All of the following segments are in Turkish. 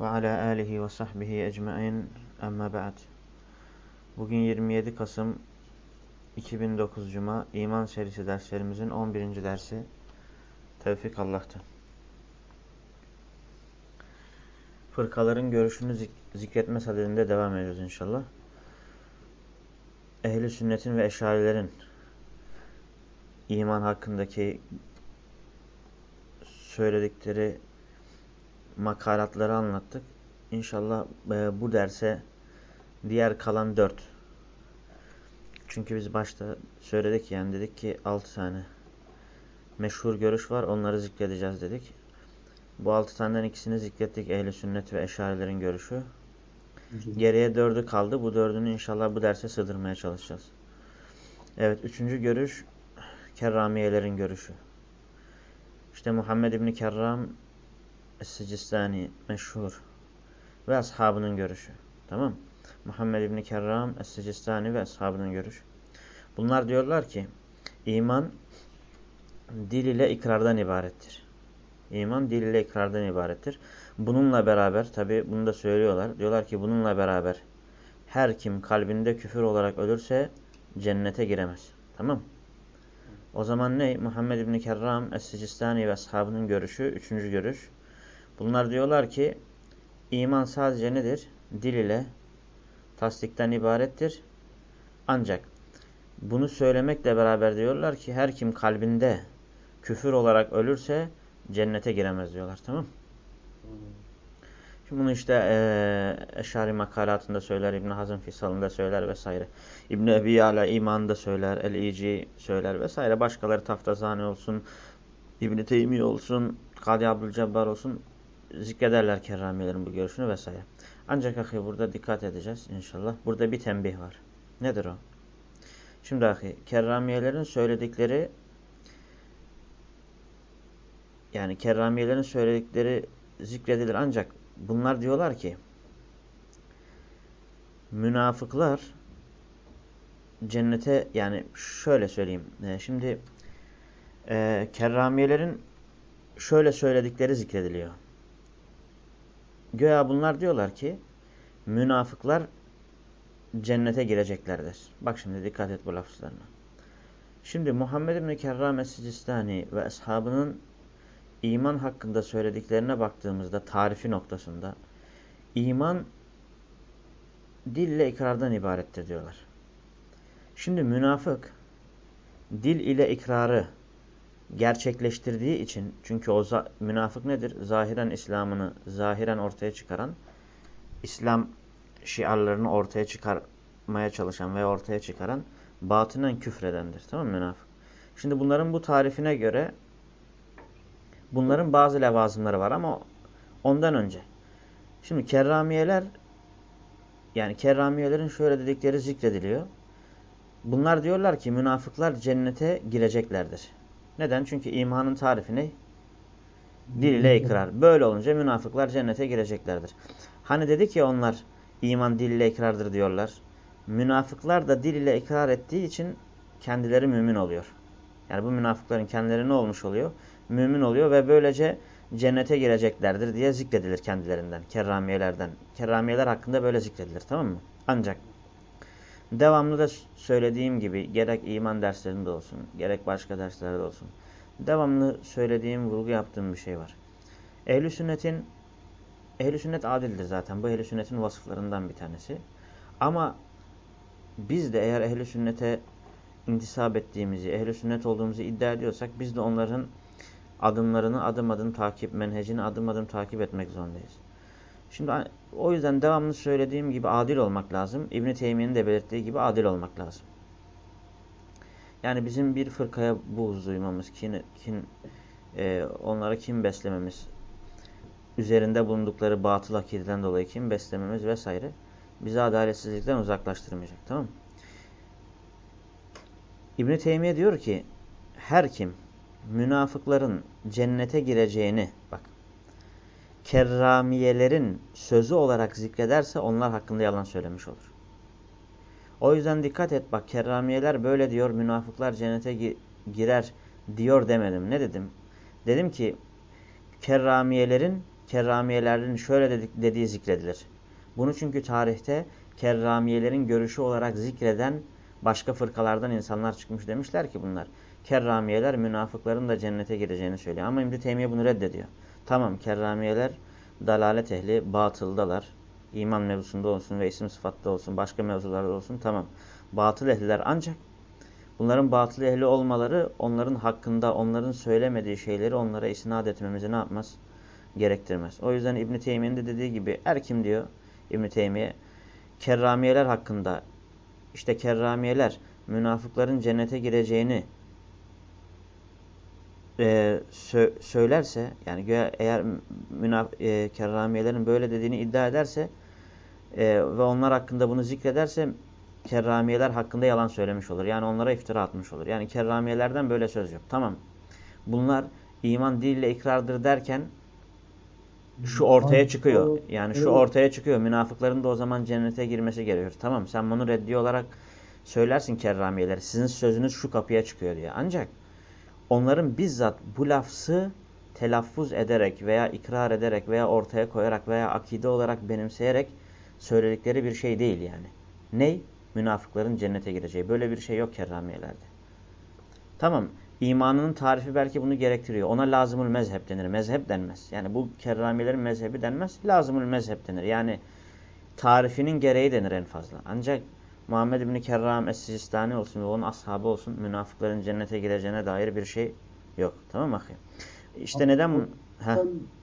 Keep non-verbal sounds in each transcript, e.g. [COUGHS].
ve ala alihi ve sahbihi ecmain amma ba'd. Bugün 27 Kasım 2009 Cuma iman serisi derslerimizin 11. dersi Tevfik Allah'ta. Fırkaların görüşünü zik zikretme sadedinde devam ediyoruz inşallah. Ehli sünnetin ve eşarilerin iman hakkındaki söyledikleri makaratları anlattık. İnşallah e, bu derse diğer kalan dört. Çünkü biz başta söyledik yani dedik ki altı tane meşhur görüş var. Onları zikredeceğiz dedik. Bu altı taneden ikisini zikrettik. Ehli sünnet ve eşarilerin görüşü. Geriye dördü kaldı. Bu dördünü inşallah bu derse sığdırmaya çalışacağız. Evet. Üçüncü görüş kerramiyelerin görüşü. İşte Muhammed İbni Kerram Es-Sicistani meşhur ve ashabının görüşü. Tamam Muhammed İbni Kerram Es-Sicistani ve ashabının görüşü. Bunlar diyorlar ki iman dil ile ikrardan ibarettir. İman dil ile ikrardan ibarettir. Bununla beraber tabi bunu da söylüyorlar. Diyorlar ki bununla beraber her kim kalbinde küfür olarak ölürse cennete giremez. Tamam O zaman ne? Muhammed İbni Kerram Es-Sicistani ve ashabının görüşü. Üçüncü görüş. Bunlar diyorlar ki iman sadece nedir? Dil ile tasdikten ibarettir. Ancak bunu söylemekle beraber diyorlar ki her kim kalbinde küfür olarak ölürse cennete giremez diyorlar. Tamam Şimdi bunu işte e, Eşari makalatında söyler, İbn Hazım Fisal'ında söyler vesaire. İbn Ebi Yala imanında söyler, El-İci söyler vesaire. Başkaları Taftazani olsun, İbn Teymi olsun, Kadi Abdülcebbar olsun zikrederler kerramiyelerin bu görüşünü vesaire. Ancak ahi burada dikkat edeceğiz inşallah. Burada bir tembih var. Nedir o? Şimdi ahi kerramiyelerin söyledikleri yani kerramiyelerin söyledikleri zikredilir ancak bunlar diyorlar ki münafıklar cennete yani şöyle söyleyeyim. E, şimdi e, kerramiyelerin şöyle söyledikleri zikrediliyor. Göya bunlar diyorlar ki münafıklar cennete gireceklerdir. Bak şimdi dikkat et bu lafızlarına. Şimdi Muhammed bin Kerram Es-Sicistani ve ashabının iman hakkında söylediklerine baktığımızda tarifi noktasında iman dille ikrardan ibarettir diyorlar. Şimdi münafık dil ile ikrarı gerçekleştirdiği için çünkü o münafık nedir? Zahiren İslam'ını zahiren ortaya çıkaran İslam şiarlarını ortaya çıkarmaya çalışan ve ortaya çıkaran batınen küfredendir. Tamam mı münafık? Şimdi bunların bu tarifine göre bunların bazı levazımları var ama ondan önce. Şimdi kerramiyeler yani kerramiyelerin şöyle dedikleri zikrediliyor. Bunlar diyorlar ki münafıklar cennete gireceklerdir. Neden? Çünkü imanın tarifi ne? Dil ile ikrar. Böyle olunca münafıklar cennete gireceklerdir. Hani dedik ya onlar iman dil ile ikrardır diyorlar. Münafıklar da dil ile ikrar ettiği için kendileri mümin oluyor. Yani bu münafıkların kendileri ne olmuş oluyor? Mümin oluyor ve böylece cennete gireceklerdir diye zikredilir kendilerinden, kerramiyelerden. Kerramiyeler hakkında böyle zikredilir tamam mı? Ancak Devamlı da söylediğim gibi gerek iman derslerinde olsun, gerek başka derslerde olsun. Devamlı söylediğim, vurgu yaptığım bir şey var. Ehl-i sünnetin, ehl sünnet adildir zaten. Bu ehl sünnetin vasıflarından bir tanesi. Ama biz de eğer ehl sünnete intisap ettiğimizi, ehl sünnet olduğumuzu iddia ediyorsak biz de onların adımlarını adım adım takip, menhecini adım adım takip etmek zorundayız. Şimdi o yüzden devamlı söylediğim gibi adil olmak lazım. İbn-i Teymiye'nin de belirttiği gibi adil olmak lazım. Yani bizim bir fırkaya buğz duymamız, kin, kin, e, onlara kim beslememiz, üzerinde bulundukları batıl akideden dolayı kim beslememiz vesaire bizi adaletsizlikten uzaklaştırmayacak. Tamam mı? İbn Teymiye diyor ki her kim münafıkların cennete gireceğini bak kerramiyelerin sözü olarak zikrederse onlar hakkında yalan söylemiş olur. O yüzden dikkat et bak kerramiyeler böyle diyor münafıklar cennete gi girer diyor demedim. Ne dedim? Dedim ki kerramiyelerin kerramiyelerin şöyle dedik, dediği zikredilir. Bunu çünkü tarihte kerramiyelerin görüşü olarak zikreden başka fırkalardan insanlar çıkmış demişler ki bunlar. Kerramiyeler münafıkların da cennete gireceğini söylüyor. Ama İbn-i Teymiye bunu reddediyor. Tamam kerramiyeler dalalet ehli batıldalar. İman mevzusunda olsun ve isim sıfatta olsun başka mevzularda olsun tamam. Batıl ehliler ancak bunların batıl ehli olmaları onların hakkında onların söylemediği şeyleri onlara isnat etmemizi ne yapmaz? Gerektirmez. O yüzden İbn-i Teymiye'nin de dediği gibi er kim diyor İbn-i Teymiye kerramiyeler hakkında işte kerramiyeler münafıkların cennete gireceğini e, sö söylerse yani eğer münaf e, kerramiyelerin böyle dediğini iddia ederse e, ve onlar hakkında bunu zikrederse kerramiyeler hakkında yalan söylemiş olur. Yani onlara iftira atmış olur. Yani kerramiyelerden böyle söz yok. Tamam. Bunlar iman dille ikrardır derken şu ortaya çıkıyor. Yani şu ortaya çıkıyor. Münafıkların da o zaman cennete girmesi gerekiyor. Tamam sen bunu reddi olarak söylersin kerramiyeleri. Sizin sözünüz şu kapıya çıkıyor diye. Ancak onların bizzat bu lafzı telaffuz ederek veya ikrar ederek veya ortaya koyarak veya akide olarak benimseyerek söyledikleri bir şey değil yani. Ney? Münafıkların cennete gireceği. Böyle bir şey yok kerramiyelerde. Tamam. İmanının tarifi belki bunu gerektiriyor. Ona lazımül mezhep denir. Mezhep denmez. Yani bu kerramiyelerin mezhebi denmez. Lazımül mezhep denir. Yani tarifinin gereği denir en fazla. Ancak Muhammed İbni Kerram Es-Sistani olsun ve onun ashabı olsun münafıkların cennete gireceğine dair bir şey yok. Tamam mı? İşte abi, neden... Sen Heh.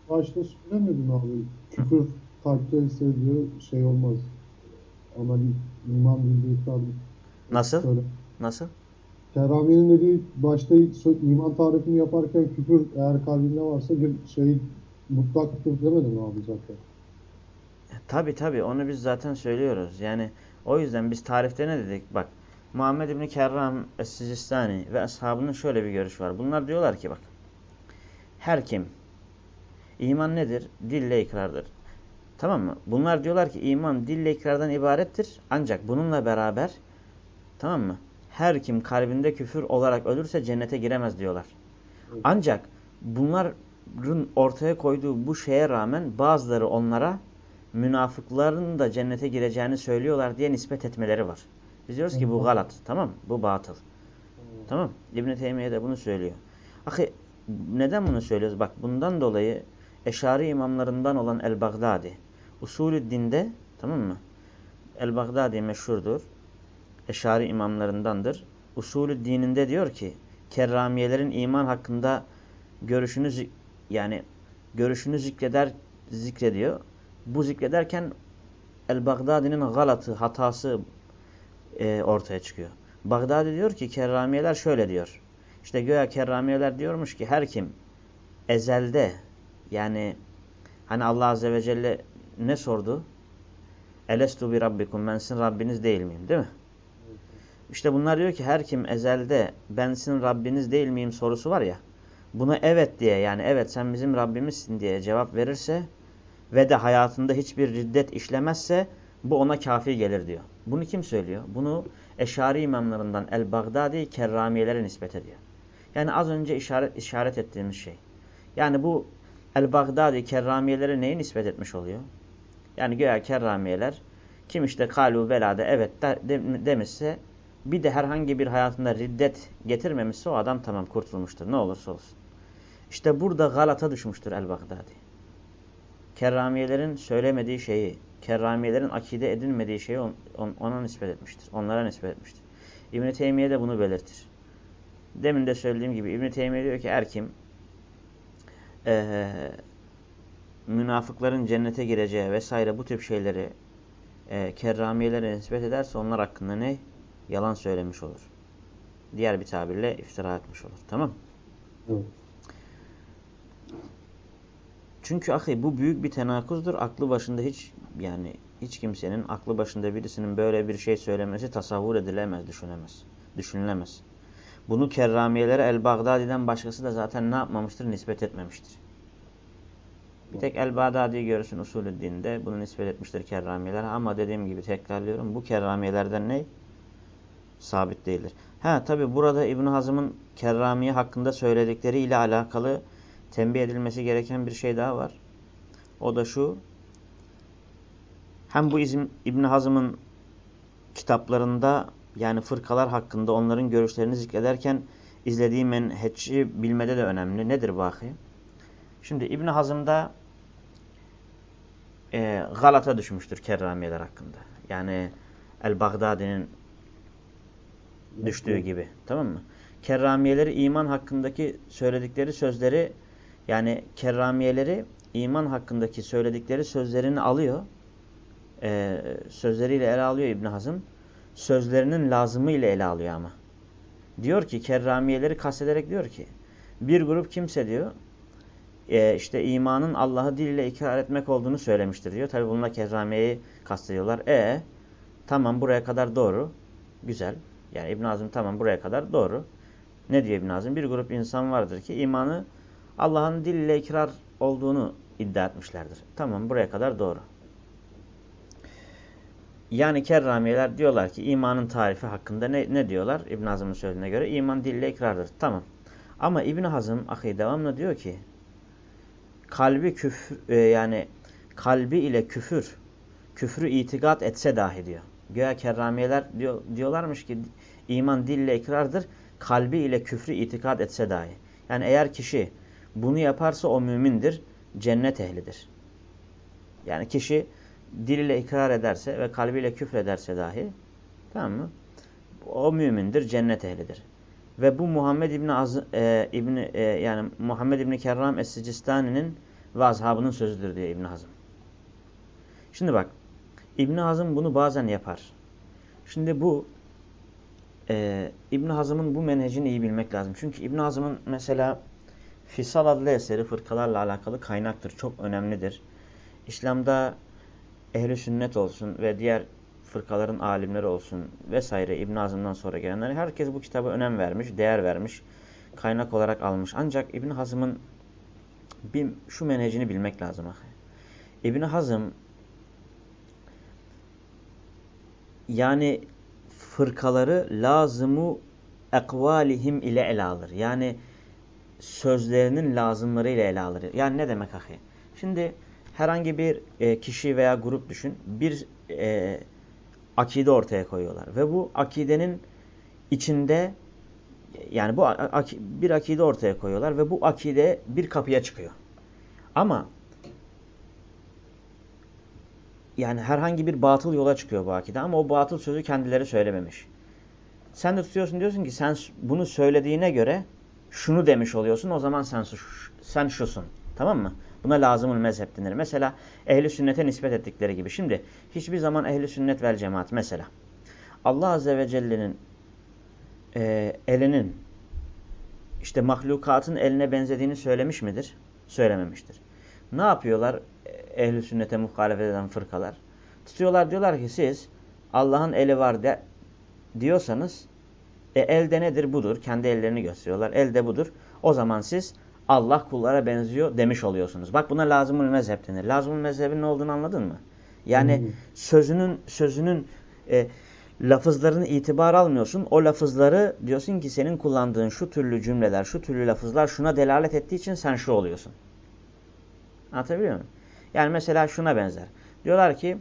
başta söylemedin abi. Küfür kalpte hissediyor şey olmaz. Ama iman bildiği Nasıl? Söyle. Nasıl? Kerami'nin dediği başta iman tarifini yaparken küfür eğer kalbinde varsa şey mutlaktır demedim abi zaten. Tabi tabi onu biz zaten söylüyoruz. Yani o yüzden biz tarifte ne dedik? Bak Muhammed İbni Kerram Es-Sicistani ve ashabının şöyle bir görüş var. Bunlar diyorlar ki bak her kim iman nedir? Dille ikrardır. Tamam mı? Bunlar diyorlar ki iman dille ikrardan ibarettir. Ancak bununla beraber tamam mı? Her kim kalbinde küfür olarak ölürse cennete giremez diyorlar. Ancak bunların ortaya koyduğu bu şeye rağmen bazıları onlara münafıkların da cennete gireceğini söylüyorlar diye nispet etmeleri var. Biz diyoruz ki bu galat. Tamam Bu batıl. Tamam İbn-i Teymiye de bunu söylüyor. Ahi, neden bunu söylüyoruz? Bak bundan dolayı Eşari imamlarından olan El-Baghdadi usulü dinde tamam mı? El-Baghdadi meşhurdur. Eşari imamlarındandır. Usulü dininde diyor ki kerramiyelerin iman hakkında görüşünü yani görüşünü zikreder zikrediyor bu zikrederken El-Baghdadi'nin galatı, hatası e, ortaya çıkıyor. Bagdadi diyor ki kerramiyeler şöyle diyor. İşte göya kerramiyeler diyormuş ki her kim ezelde yani hani Allah Azze ve Celle ne sordu? Elestu bi rabbikum ben sizin Rabbiniz değil miyim değil mi? İşte bunlar diyor ki her kim ezelde ben sizin Rabbiniz değil miyim sorusu var ya. Buna evet diye yani evet sen bizim Rabbimizsin diye cevap verirse ve de hayatında hiçbir riddet işlemezse bu ona kafi gelir diyor. Bunu kim söylüyor? Bunu Eşari imamlarından El-Baghdadi kerramiyelere nispet ediyor. Yani az önce işaret, işaret ettiğimiz şey. Yani bu El-Baghdadi kerramiyelere neyi nispet etmiş oluyor? Yani göya kerramiyeler kim işte kalu velade evet de, de, demişse bir de herhangi bir hayatında riddet getirmemişse o adam tamam kurtulmuştur ne olursa olsun. İşte burada galata düşmüştür El-Baghdadi kerramiyelerin söylemediği şeyi, kerramiyelerin akide edilmediği şeyi on, on, ona nispet etmiştir. Onlara nispet etmiştir. İbn-i Teymiye de bunu belirtir. Demin de söylediğim gibi İbn-i Teymiye diyor ki er kim e, münafıkların cennete gireceği vesaire bu tip şeyleri e, kerramiyelere nispet ederse onlar hakkında ne? Yalan söylemiş olur. Diğer bir tabirle iftira etmiş olur. Tamam Evet. Çünkü ahi bu büyük bir tenakuzdur. Aklı başında hiç yani hiç kimsenin aklı başında birisinin böyle bir şey söylemesi tasavvur edilemez, düşünemez. Düşünülemez. Bunu kerramiyelere El-Bagdadi'den başkası da zaten ne yapmamıştır? Nispet etmemiştir. Bir tek El-Bagdadi görürsün usulü dinde bunu nispet etmiştir kerramiyeler. Ama dediğim gibi tekrarlıyorum bu kerramiyelerden ne? Sabit değildir. Ha tabi burada İbn Hazım'ın kerramiye hakkında söyledikleri ile alakalı tembih edilmesi gereken bir şey daha var. O da şu. Hem bu izim, İbn Hazım'ın kitaplarında yani fırkalar hakkında onların görüşlerini zikrederken izlediği menheçi bilmede de önemli. Nedir bahi? Şimdi İbn Hazım'da e, galata düşmüştür kerramiyeler hakkında. Yani El-Bagdadi'nin düştüğü gibi. Tamam mı? Kerramiyeleri iman hakkındaki söyledikleri sözleri yani kerramiyeleri iman hakkındaki söyledikleri sözlerini alıyor. E, sözleriyle ele alıyor İbn Hazım. Sözlerinin lazımı ile ele alıyor ama. Diyor ki kerramiyeleri kastederek diyor ki bir grup kimse diyor e, işte imanın Allah'ı dil ile ikrar etmek olduğunu söylemiştir diyor. Tabi bununla kerramiyeyi kastediyorlar. E tamam buraya kadar doğru. Güzel. Yani İbn Azim tamam buraya kadar doğru. Ne diyor İbn Azim? Bir grup insan vardır ki imanı Allah'ın dil ile ikrar olduğunu iddia etmişlerdir. Tamam buraya kadar doğru. Yani kerramiyeler diyorlar ki imanın tarifi hakkında ne, ne diyorlar? İbn Hazım'ın söylediğine göre iman dil ile ikrardır. Tamam. Ama İbn Hazım ahi devamlı diyor ki kalbi küfür e, yani kalbi ile küfür küfrü itikat etse dahi diyor. Göya kerramiyeler diyor, diyorlarmış ki iman dille ikrardır. Kalbi ile küfrü itikat etse dahi. Yani eğer kişi bunu yaparsa o mümindir. Cennet ehlidir. Yani kişi dil ile ikrar ederse ve kalbiyle küfrederse dahi tamam mı? O mümindir, cennet ehlidir. Ve bu Muhammed İbni Az e, İbni e, yani Muhammed İbni Kerram Es-Sicistani'nin ve ashabının sözüdür diyor İbn Hazım. Şimdi bak İbn Hazım bunu bazen yapar. Şimdi bu e, İbn Hazım'ın bu menhecini iyi bilmek lazım. Çünkü İbn Hazım'ın mesela Fisal adlı eseri fırkalarla alakalı kaynaktır. Çok önemlidir. İslam'da ehli sünnet olsun ve diğer fırkaların alimleri olsun vesaire İbn Hazım'dan sonra gelenler herkes bu kitaba önem vermiş, değer vermiş, kaynak olarak almış. Ancak İbn Hazım'ın şu menhecini bilmek lazım. İbn Hazım yani fırkaları lazımı ekvalihim ile ele alır. Yani sözlerinin lazımları ile ele alır. Yani ne demek ahi? Şimdi herhangi bir e, kişi veya grup düşün. Bir e, akide ortaya koyuyorlar. Ve bu akidenin içinde yani bu bir akide ortaya koyuyorlar ve bu akide bir kapıya çıkıyor. Ama yani herhangi bir batıl yola çıkıyor bu akide ama o batıl sözü kendileri söylememiş. Sen de tutuyorsun diyorsun ki sen bunu söylediğine göre şunu demiş oluyorsun o zaman sen, sen şusun. Tamam mı? Buna lazımın mezhep denir. Mesela ehli sünnete nispet ettikleri gibi. Şimdi hiçbir zaman ehli sünnet vel cemaat mesela Allah Azze ve Celle'nin e, elinin işte mahlukatın eline benzediğini söylemiş midir? Söylememiştir. Ne yapıyorlar ehli sünnete muhalefet eden fırkalar? Tutuyorlar diyorlar ki siz Allah'ın eli var de, diyorsanız e, elde nedir? Budur. Kendi ellerini gösteriyorlar. Elde budur. O zaman siz Allah kullara benziyor demiş oluyorsunuz. Bak buna lazımul mezhep denir. Lazımul mezhebin ne olduğunu anladın mı? Yani hmm. sözünün sözünün e, lafızlarını itibar almıyorsun. O lafızları diyorsun ki senin kullandığın şu türlü cümleler, şu türlü lafızlar şuna delalet ettiği için sen şu oluyorsun. Anlatabiliyor muyum? Yani mesela şuna benzer. Diyorlar ki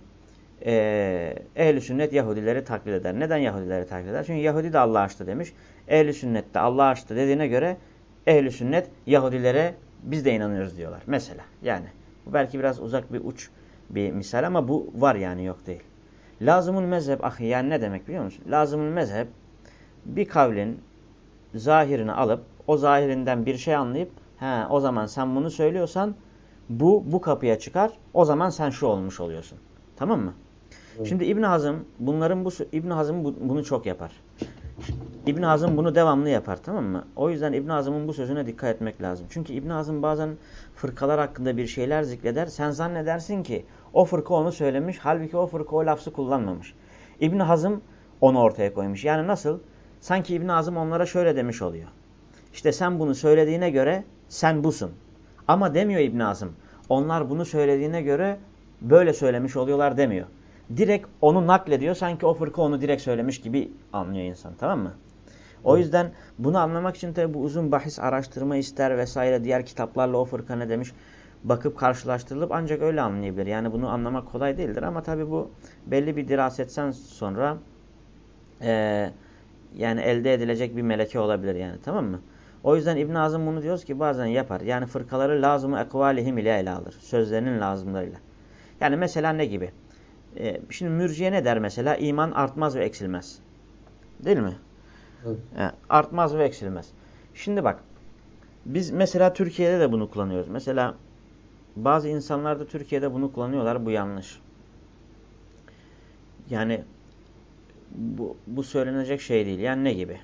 e, ehl sünnet Yahudileri taklit eder. Neden Yahudileri taklit eder? Çünkü Yahudi de Allah açtı demiş. ehl sünnet de Allah açtı dediğine göre ehl sünnet Yahudilere biz de inanıyoruz diyorlar. Mesela yani. Bu belki biraz uzak bir uç bir misal ama bu var yani yok değil. Lazımın mezhep ahi yani ne demek biliyor musun? Lazımın mezhep bir kavlin zahirini alıp o zahirinden bir şey anlayıp he, o zaman sen bunu söylüyorsan bu bu kapıya çıkar. O zaman sen şu olmuş oluyorsun. Tamam mı? Şimdi İbn Hazım bunların bu İbn Hazım bunu çok yapar. İbn Hazım bunu devamlı yapar tamam mı? O yüzden İbn Hazım'ın bu sözüne dikkat etmek lazım. Çünkü İbn Hazım bazen fırkalar hakkında bir şeyler zikreder. Sen zannedersin ki o fırka onu söylemiş. Halbuki o fırka o lafzı kullanmamış. İbn Hazım onu ortaya koymuş. Yani nasıl? Sanki İbn Hazım onlara şöyle demiş oluyor. İşte sen bunu söylediğine göre sen busun. Ama demiyor İbn Hazım. Onlar bunu söylediğine göre böyle söylemiş oluyorlar demiyor. Direkt onu naklediyor. Sanki o fırka onu direkt söylemiş gibi anlıyor insan. Tamam mı? O yüzden bunu anlamak için tabi bu uzun bahis araştırma ister vesaire diğer kitaplarla o fırka ne demiş bakıp karşılaştırılıp ancak öyle anlayabilir. Yani bunu anlamak kolay değildir ama tabi bu belli bir dirasetten sonra e, yani elde edilecek bir meleke olabilir yani tamam mı? O yüzden İbn Azim bunu diyoruz ki bazen yapar. Yani fırkaları lazımı ekvalihim ile ele alır. Sözlerinin lazımlarıyla. Yani mesela ne gibi? Ee, şimdi mürciye ne der mesela? İman artmaz ve eksilmez. Değil mi? Evet. Yani artmaz ve eksilmez. Şimdi bak. Biz mesela Türkiye'de de bunu kullanıyoruz. Mesela bazı insanlar da Türkiye'de bunu kullanıyorlar. Bu yanlış. Yani bu, bu söylenecek şey değil. Yani ne gibi?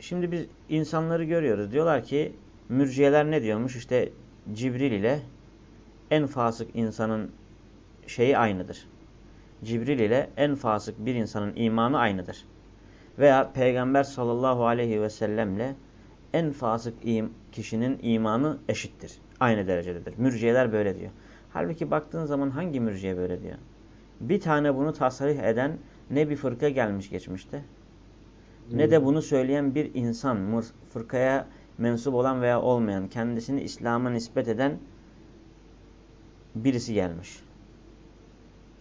Şimdi biz insanları görüyoruz. Diyorlar ki mürciyeler ne diyormuş? İşte Cibril ile en fasık insanın şeyi aynıdır. Cibril ile en fasık bir insanın imanı aynıdır. Veya Peygamber sallallahu aleyhi ve sellemle en fasık kişinin imanı eşittir. Aynı derecededir. Mürciyeler böyle diyor. Halbuki baktığın zaman hangi mürciye böyle diyor? Bir tane bunu tasarih eden ne bir fırka gelmiş geçmişte ne de bunu söyleyen bir insan, fırkaya mensup olan veya olmayan, kendisini İslam'a nispet eden birisi gelmiş.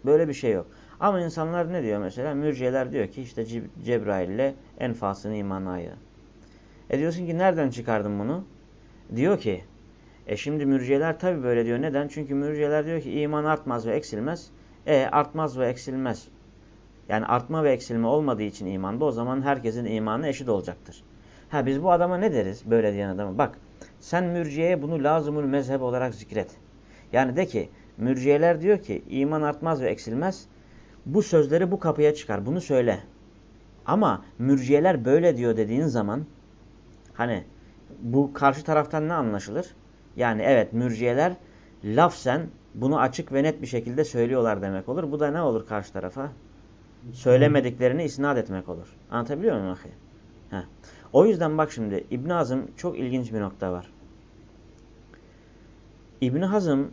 Böyle bir şey yok. Ama insanlar ne diyor mesela? Mürciyeler diyor ki işte Cebrail ile enfasını iman ayı. E diyorsun ki nereden çıkardın bunu? Diyor ki e şimdi mürciyeler tabi böyle diyor. Neden? Çünkü mürciyeler diyor ki iman artmaz ve eksilmez. E artmaz ve eksilmez. Yani artma ve eksilme olmadığı için imanda o zaman herkesin imanı eşit olacaktır. Ha biz bu adama ne deriz böyle diyen adama? Bak sen mürciyeye bunu lazımül mezhep olarak zikret. Yani de ki mürciyeler diyor ki iman artmaz ve eksilmez. Bu sözleri bu kapıya çıkar. Bunu söyle. Ama mürciyeler böyle diyor dediğin zaman hani bu karşı taraftan ne anlaşılır? Yani evet mürciyeler lafsen bunu açık ve net bir şekilde söylüyorlar demek olur. Bu da ne olur karşı tarafa? Söylemediklerini isnat etmek olur. Anlatabiliyor muyum ahi? Heh. O yüzden bak şimdi İbn Hazım çok ilginç bir nokta var. İbn Hazım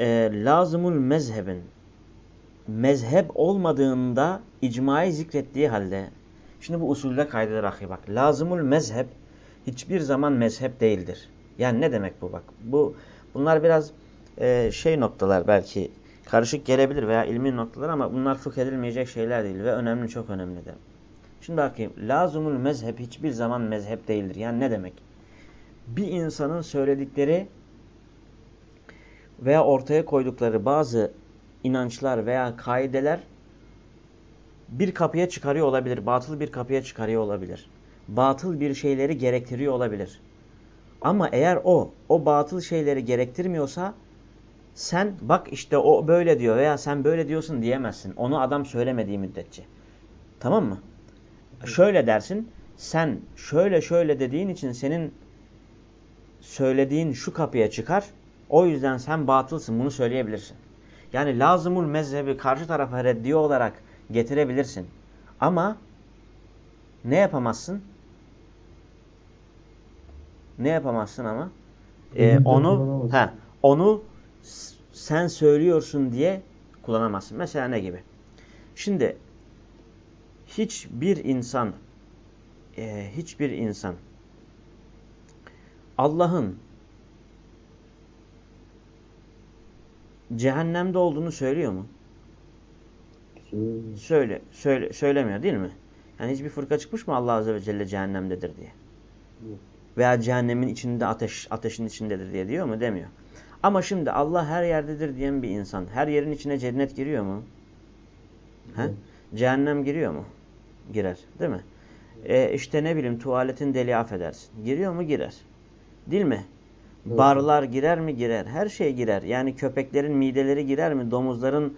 e, lazımul mezhebin mezhep olmadığında icmayı zikrettiği halde şimdi bu usulde kaydeder ahi bak. Lazımul mezhep hiçbir zaman mezhep değildir. Yani ne demek bu bak? Bu bunlar biraz e, şey noktalar belki karışık gelebilir veya ilmi noktalar ama bunlar fıkh edilmeyecek şeyler değil ve önemli çok önemli de. Şimdi bakayım. Lazumul mezhep hiçbir zaman mezhep değildir. Yani ne demek? Bir insanın söyledikleri veya ortaya koydukları bazı inançlar veya kaideler bir kapıya çıkarıyor olabilir. Batıl bir kapıya çıkarıyor olabilir. Batıl bir şeyleri gerektiriyor olabilir. Ama eğer o, o batıl şeyleri gerektirmiyorsa sen bak işte o böyle diyor veya sen böyle diyorsun diyemezsin. Onu adam söylemediği müddetçe. Tamam mı? Şöyle dersin. Sen şöyle şöyle dediğin için senin söylediğin şu kapıya çıkar. O yüzden sen batılsın. Bunu söyleyebilirsin. Yani lazımul mezhebi karşı tarafa reddiye olarak getirebilirsin. Ama ne yapamazsın? Ne yapamazsın ama? Ee, onu he, onu sen söylüyorsun diye kullanamazsın. Mesela ne gibi? Şimdi hiçbir insan e, hiçbir insan Allah'ın cehennemde olduğunu söylüyor mu? Söyle, söyle, söylemiyor değil mi? Yani hiçbir fırka çıkmış mı Allah Azze ve Celle cehennemdedir diye? Veya cehennemin içinde ateş, ateşin içindedir diye diyor mu? Demiyor. Ama şimdi Allah her yerdedir diyen bir insan her yerin içine cennet giriyor mu? He? Cehennem giriyor mu? Girer. Değil mi? E işte ne bileyim tuvaletin deli affedersin. Giriyor mu? Girer. Değil mi? Barlar girer mi? Girer. Her şey girer. Yani köpeklerin mideleri girer mi? Domuzların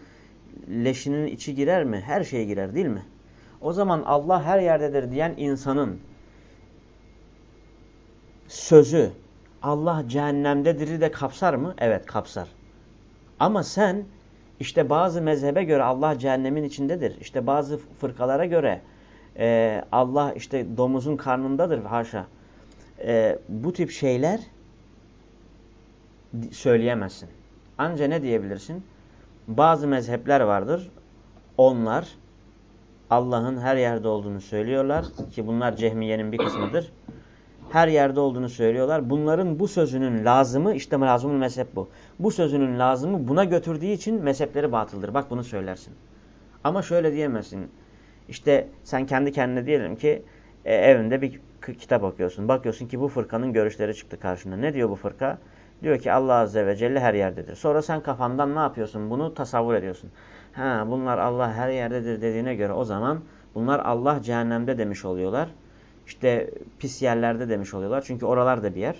leşinin içi girer mi? Her şey girer değil mi? O zaman Allah her yerdedir diyen insanın sözü Allah cehennemdedir de kapsar mı? Evet kapsar. Ama sen işte bazı mezhebe göre Allah cehennemin içindedir. İşte bazı fırkalara göre e, Allah işte domuzun karnındadır haşa. E, bu tip şeyler söyleyemezsin. Anca ne diyebilirsin? Bazı mezhepler vardır. Onlar Allah'ın her yerde olduğunu söylüyorlar ki bunlar Cehmiye'nin bir kısmıdır. Her yerde olduğunu söylüyorlar. Bunların bu sözünün lazımı işte lazımın mezhep bu. Bu sözünün lazımı buna götürdüğü için mezhepleri batıldır. Bak bunu söylersin. Ama şöyle diyemezsin. İşte sen kendi kendine diyelim ki e, evinde bir kitap okuyorsun. Bakıyorsun ki bu fırkanın görüşleri çıktı karşına. Ne diyor bu fırka? Diyor ki Allah Azze ve Celle her yerdedir. Sonra sen kafandan ne yapıyorsun? Bunu tasavvur ediyorsun. Ha bunlar Allah her yerdedir dediğine göre o zaman bunlar Allah cehennemde demiş oluyorlar. İşte pis yerlerde demiş oluyorlar. Çünkü oralar da bir yer.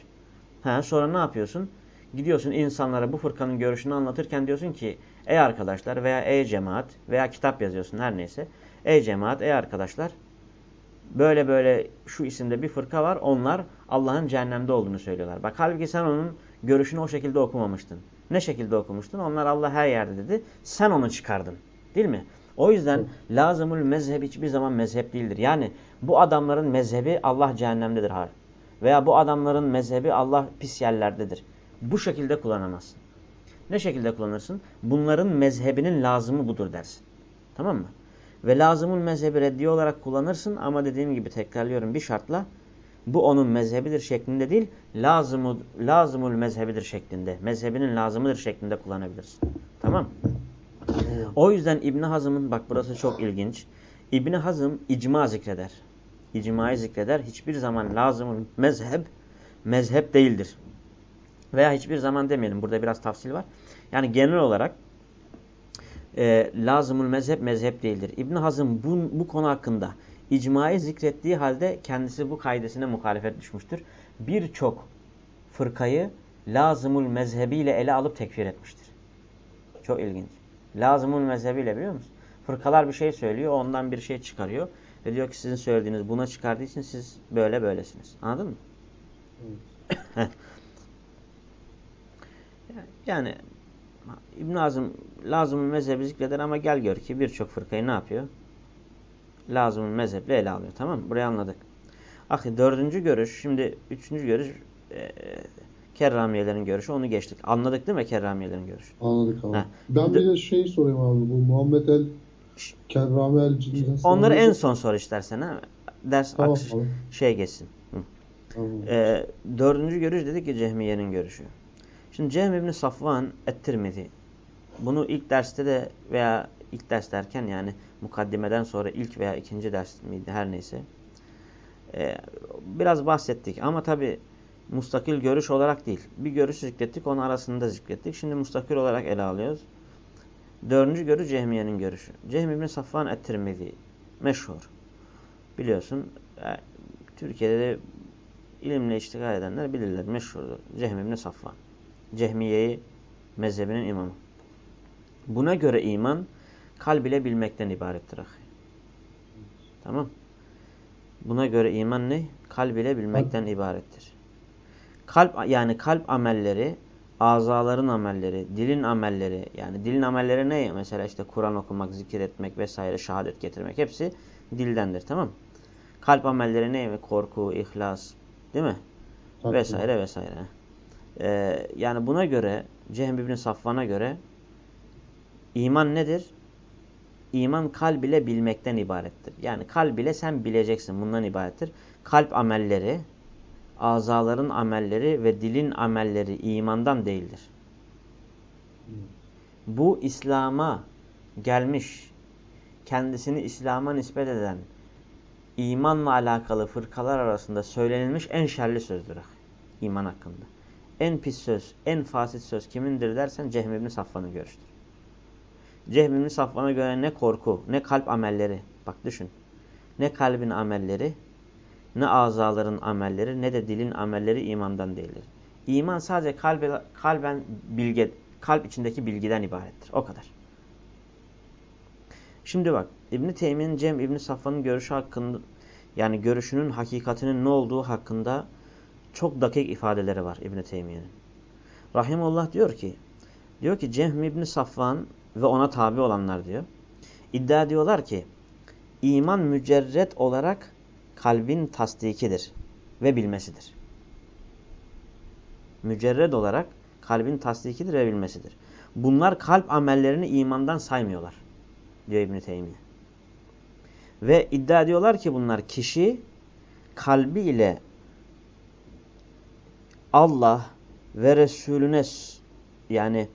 Ha sonra ne yapıyorsun? Gidiyorsun insanlara bu fırkanın görüşünü anlatırken diyorsun ki ey arkadaşlar veya ey cemaat veya kitap yazıyorsun her neyse. Ey cemaat, ey arkadaşlar böyle böyle şu isimde bir fırka var. Onlar Allah'ın cehennemde olduğunu söylüyorlar. Bak halbuki sen onun görüşünü o şekilde okumamıştın. Ne şekilde okumuştun? Onlar Allah her yerde dedi. Sen onu çıkardın. Değil mi? O yüzden lazımul mezhep hiçbir zaman mezhep değildir. Yani bu adamların mezhebi Allah cehennemdedir. Har. Veya bu adamların mezhebi Allah pis yerlerdedir. Bu şekilde kullanamazsın. Ne şekilde kullanırsın? Bunların mezhebinin lazımı budur dersin. Tamam mı? Ve lazımın mezhebi reddi olarak kullanırsın ama dediğim gibi tekrarlıyorum bir şartla bu onun mezhebidir şeklinde değil, lazımul, lazımul mezhebidir şeklinde, mezhebinin lazımıdır şeklinde kullanabilirsin. Tamam O yüzden İbn Hazım'ın, bak burası çok ilginç, İbn Hazım icma zikreder. İcmayı zikreder. Hiçbir zaman lazımul mezheb, mezhep değildir. Veya hiçbir zaman demeyelim, burada biraz tafsil var. Yani genel olarak e, lazımul mezhep mezhep değildir. İbn Hazım bu, bu konu hakkında icmayı zikrettiği halde kendisi bu kaidesine muhalefet düşmüştür. Birçok fırkayı lazımul mezhebiyle ele alıp tekfir etmiştir. Çok ilginç. Lazımul mezhebiyle biliyor musun? Fırkalar bir şey söylüyor, ondan bir şey çıkarıyor. Ve diyor ki sizin söylediğiniz buna çıkardığı için siz böyle böylesiniz. Anladın mı? [LAUGHS] yani İbn Azim lazımın mezhebi zikreder ama gel gör ki birçok fırkayı ne yapıyor? Lazımın mezheple ele alıyor. Tamam mı? Burayı anladık. Ahi dördüncü görüş, şimdi üçüncü görüş e, kerramiyelerin görüşü. Onu geçtik. Anladık değil mi kerramiyelerin görüşü? Anladık abi. Heh. Ben bir de şey sorayım abi. Bu Muhammed el Kerrami el Onları en son sor istersen ha. Ders tamam, akış, şey geçsin. Hı. Tamam. E, dördüncü görüş dedik ki Cehmiye'nin görüşü. Şimdi Cehm İbni Safvan Et-Tirmizi bunu ilk derste de veya ilk ders derken yani mukaddimeden sonra ilk veya ikinci ders miydi her neyse. Ee, biraz bahsettik ama tabi mustakil görüş olarak değil. Bir görüş zikrettik onun arasında zikrettik. Şimdi mustakil olarak ele alıyoruz. Dördüncü görüş Cehmiye'nin görüşü. Cehm İbni Safvan Et-Tirmizi meşhur. Biliyorsun e, Türkiye'de de ilimle iştigal edenler bilirler. Meşhurdur. Cehm İbni Safvan. Cehmiye'yi mezhebinin imamı. Buna göre iman kalb ile bilmekten ibarettir. Tamam. Buna göre iman ne? Kalb ile bilmekten ibarettir. Kalp yani kalp amelleri, azaların amelleri, dilin amelleri yani dilin amelleri ne? Mesela işte Kur'an okumak, zikir etmek vesaire, şehadet getirmek hepsi dildendir. Tamam Kalp amelleri ne? Korku, ihlas, değil mi? Tabii. Vesaire vesaire. Ee, yani buna göre Cehm İbni Safvan'a göre iman nedir? İman kalb ile bilmekten ibarettir. Yani kalb ile sen bileceksin bundan ibarettir. Kalp amelleri, azaların amelleri ve dilin amelleri imandan değildir. Bu İslam'a gelmiş, kendisini İslam'a nispet eden, imanla alakalı fırkalar arasında söylenilmiş en şerli sözdür. iman hakkında en pis söz, en fasit söz kimindir dersen Cehm İbni Safvan'ın görüştür. Cehm İbni Safvan'a göre ne korku, ne kalp amelleri, bak düşün, ne kalbin amelleri, ne azaların amelleri, ne de dilin amelleri imandan değildir. İman sadece kalbe, kalben bilge, kalp içindeki bilgiden ibarettir. O kadar. Şimdi bak İbn Teymiye'nin Cem İbn Safvan'ın görüşü hakkında yani görüşünün hakikatinin ne olduğu hakkında çok dakik ifadeleri var İbn Teymiye'nin. Rahimullah diyor ki diyor ki Cem İbn Safvan ve ona tabi olanlar diyor. İddia ediyorlar ki iman mücerret olarak kalbin tasdikidir ve bilmesidir. Mücerred olarak kalbin tasdikidir ve bilmesidir. Bunlar kalp amellerini imandan saymıyorlar diyor İbn-i Teymiye. Ve iddia ediyorlar ki bunlar kişi kalbi ile Allah ve Resulüne yani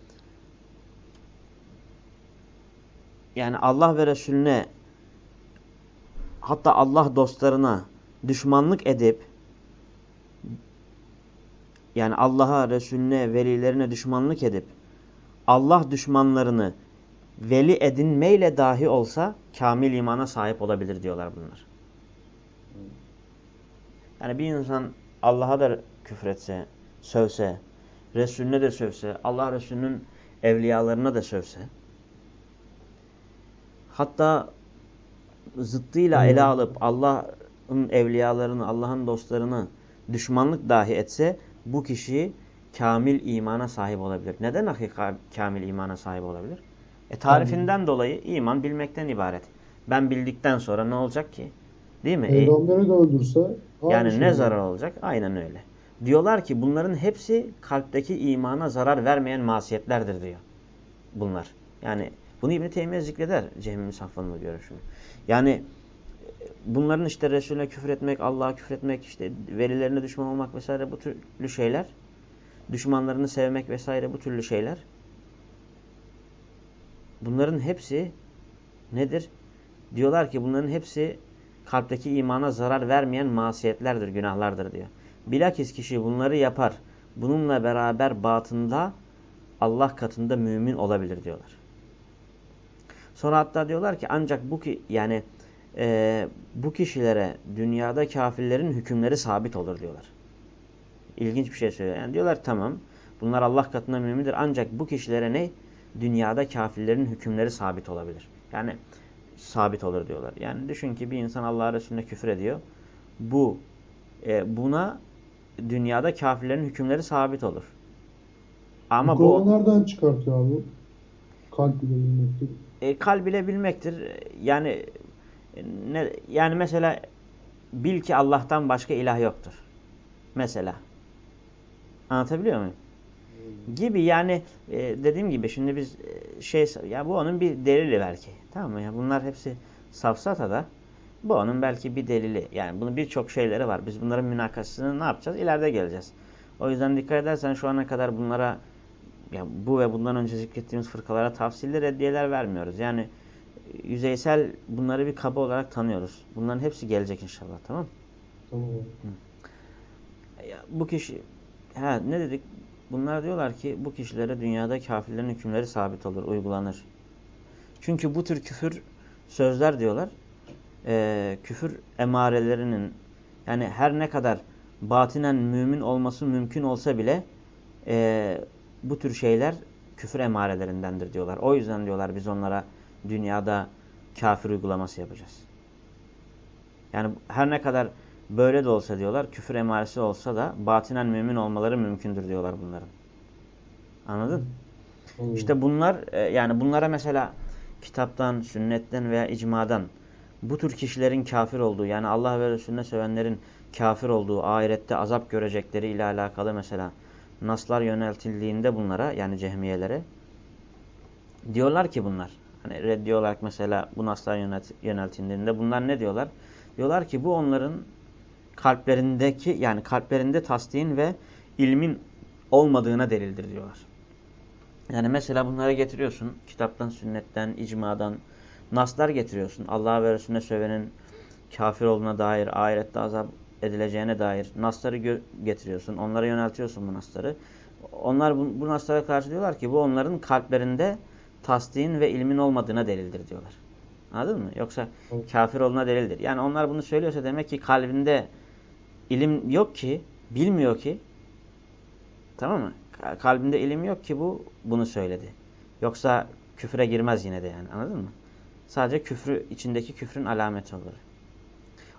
yani Allah ve Resulüne hatta Allah dostlarına düşmanlık edip yani Allah'a, Resulüne, velilerine düşmanlık edip Allah düşmanlarını veli edinmeyle dahi olsa kamil imana sahip olabilir diyorlar bunlar. Yani bir insan Allah'a da küfretse, sövse, Resulüne de sövse, Allah Resulünün evliyalarına da sövse, hatta zıttıyla ele alıp Allah'ın evliyalarını, Allah'ın dostlarını düşmanlık dahi etse bu kişi kamil imana sahip olabilir. Neden hakika kamil imana sahip olabilir? E tarifinden Tabii. dolayı iman bilmekten ibaret. Ben bildikten sonra ne olacak ki? Değil mi? Peygamberi de öldürse yani şey ne zarar olacak? Aynen öyle. Diyorlar ki bunların hepsi kalpteki imana zarar vermeyen masiyetlerdir diyor. Bunlar. Yani bunu İbn-i Teymiye zikreder Cehmi Safvan'ın görüşünü. Yani bunların işte Resulüne küfür etmek, Allah'a küfür etmek, işte velilerine düşman olmak vesaire bu türlü şeyler, düşmanlarını sevmek vesaire bu türlü şeyler bunların hepsi nedir? Diyorlar ki bunların hepsi kalpteki imana zarar vermeyen masiyetlerdir, günahlardır diyor. Bilakis kişi bunları yapar. Bununla beraber batında Allah katında mümin olabilir diyorlar. Sonra hatta diyorlar ki ancak bu ki yani e, bu kişilere dünyada kafirlerin hükümleri sabit olur diyorlar. İlginç bir şey söylüyor. Yani diyorlar tamam bunlar Allah katında mümindir ancak bu kişilere ne? Dünyada kafirlerin hükümleri sabit olabilir. Yani sabit olur diyorlar. Yani düşün ki bir insan Allah Resulüne küfür ediyor. Bu e, buna dünyada kafirlerin hükümleri sabit olur. Ama bu, bu nereden çıkartıyor abi? Kalp ile bilmektir. E, kalb ile bilmektir. Yani ne, yani mesela bil ki Allah'tan başka ilah yoktur. Mesela. Anlatabiliyor muyum? Gibi yani e, dediğim gibi şimdi biz e, şey ya bu onun bir delili belki. Tamam mı? Ya bunlar hepsi safsata da bu onun belki bir delili. Yani bunun birçok şeyleri var. Biz bunların münakasasını ne yapacağız? İleride geleceğiz. O yüzden dikkat edersen şu ana kadar bunlara ya bu ve bundan önce zikrettiğimiz fırkalara tavsiyeler, reddiyeler vermiyoruz. Yani yüzeysel bunları bir kaba olarak tanıyoruz. Bunların hepsi gelecek inşallah tamam Tamam. Ya, bu kişi ha, ne dedik? Bunlar diyorlar ki bu kişilere dünyada kafirlerin hükümleri sabit olur, uygulanır. Çünkü bu tür küfür sözler diyorlar. E, küfür emarelerinin yani her ne kadar batinen mümin olması mümkün olsa bile e, bu tür şeyler küfür emarelerindendir diyorlar. O yüzden diyorlar biz onlara dünyada kafir uygulaması yapacağız. Yani her ne kadar böyle de olsa diyorlar, küfür emaresi olsa da batinen mümin olmaları mümkündür diyorlar bunların. Anladın? Hmm. İşte bunlar e, yani bunlara mesela kitaptan, sünnetten veya icmadan bu tür kişilerin kafir olduğu yani Allah ve Resulüne sevenlerin kafir olduğu, ahirette azap görecekleri ile alakalı mesela naslar yöneltildiğinde bunlara yani cehmiyelere diyorlar ki bunlar Hani reddi olarak mesela bu naslar yöneltildiğinde bunlar ne diyorlar? Diyorlar ki bu onların kalplerindeki yani kalplerinde tasdiğin ve ilmin olmadığına delildir diyorlar. Yani mesela bunlara getiriyorsun kitaptan, sünnetten, icmadan naslar getiriyorsun. Allah'a ve Resulüne sövenin kafir olduğuna dair, ahirette azap edileceğine dair nasları getiriyorsun. Onlara yöneltiyorsun bu nasları. Onlar bu, bu naslara karşı diyorlar ki bu onların kalplerinde tasdiğin ve ilmin olmadığına delildir diyorlar. Anladın mı? Yoksa kafir olduğuna delildir. Yani onlar bunu söylüyorsa demek ki kalbinde ilim yok ki, bilmiyor ki. Tamam mı? Kalbinde ilim yok ki bu bunu söyledi. Yoksa küfre girmez yine de yani. Anladın mı? Sadece küfrü, içindeki küfrün alameti olur.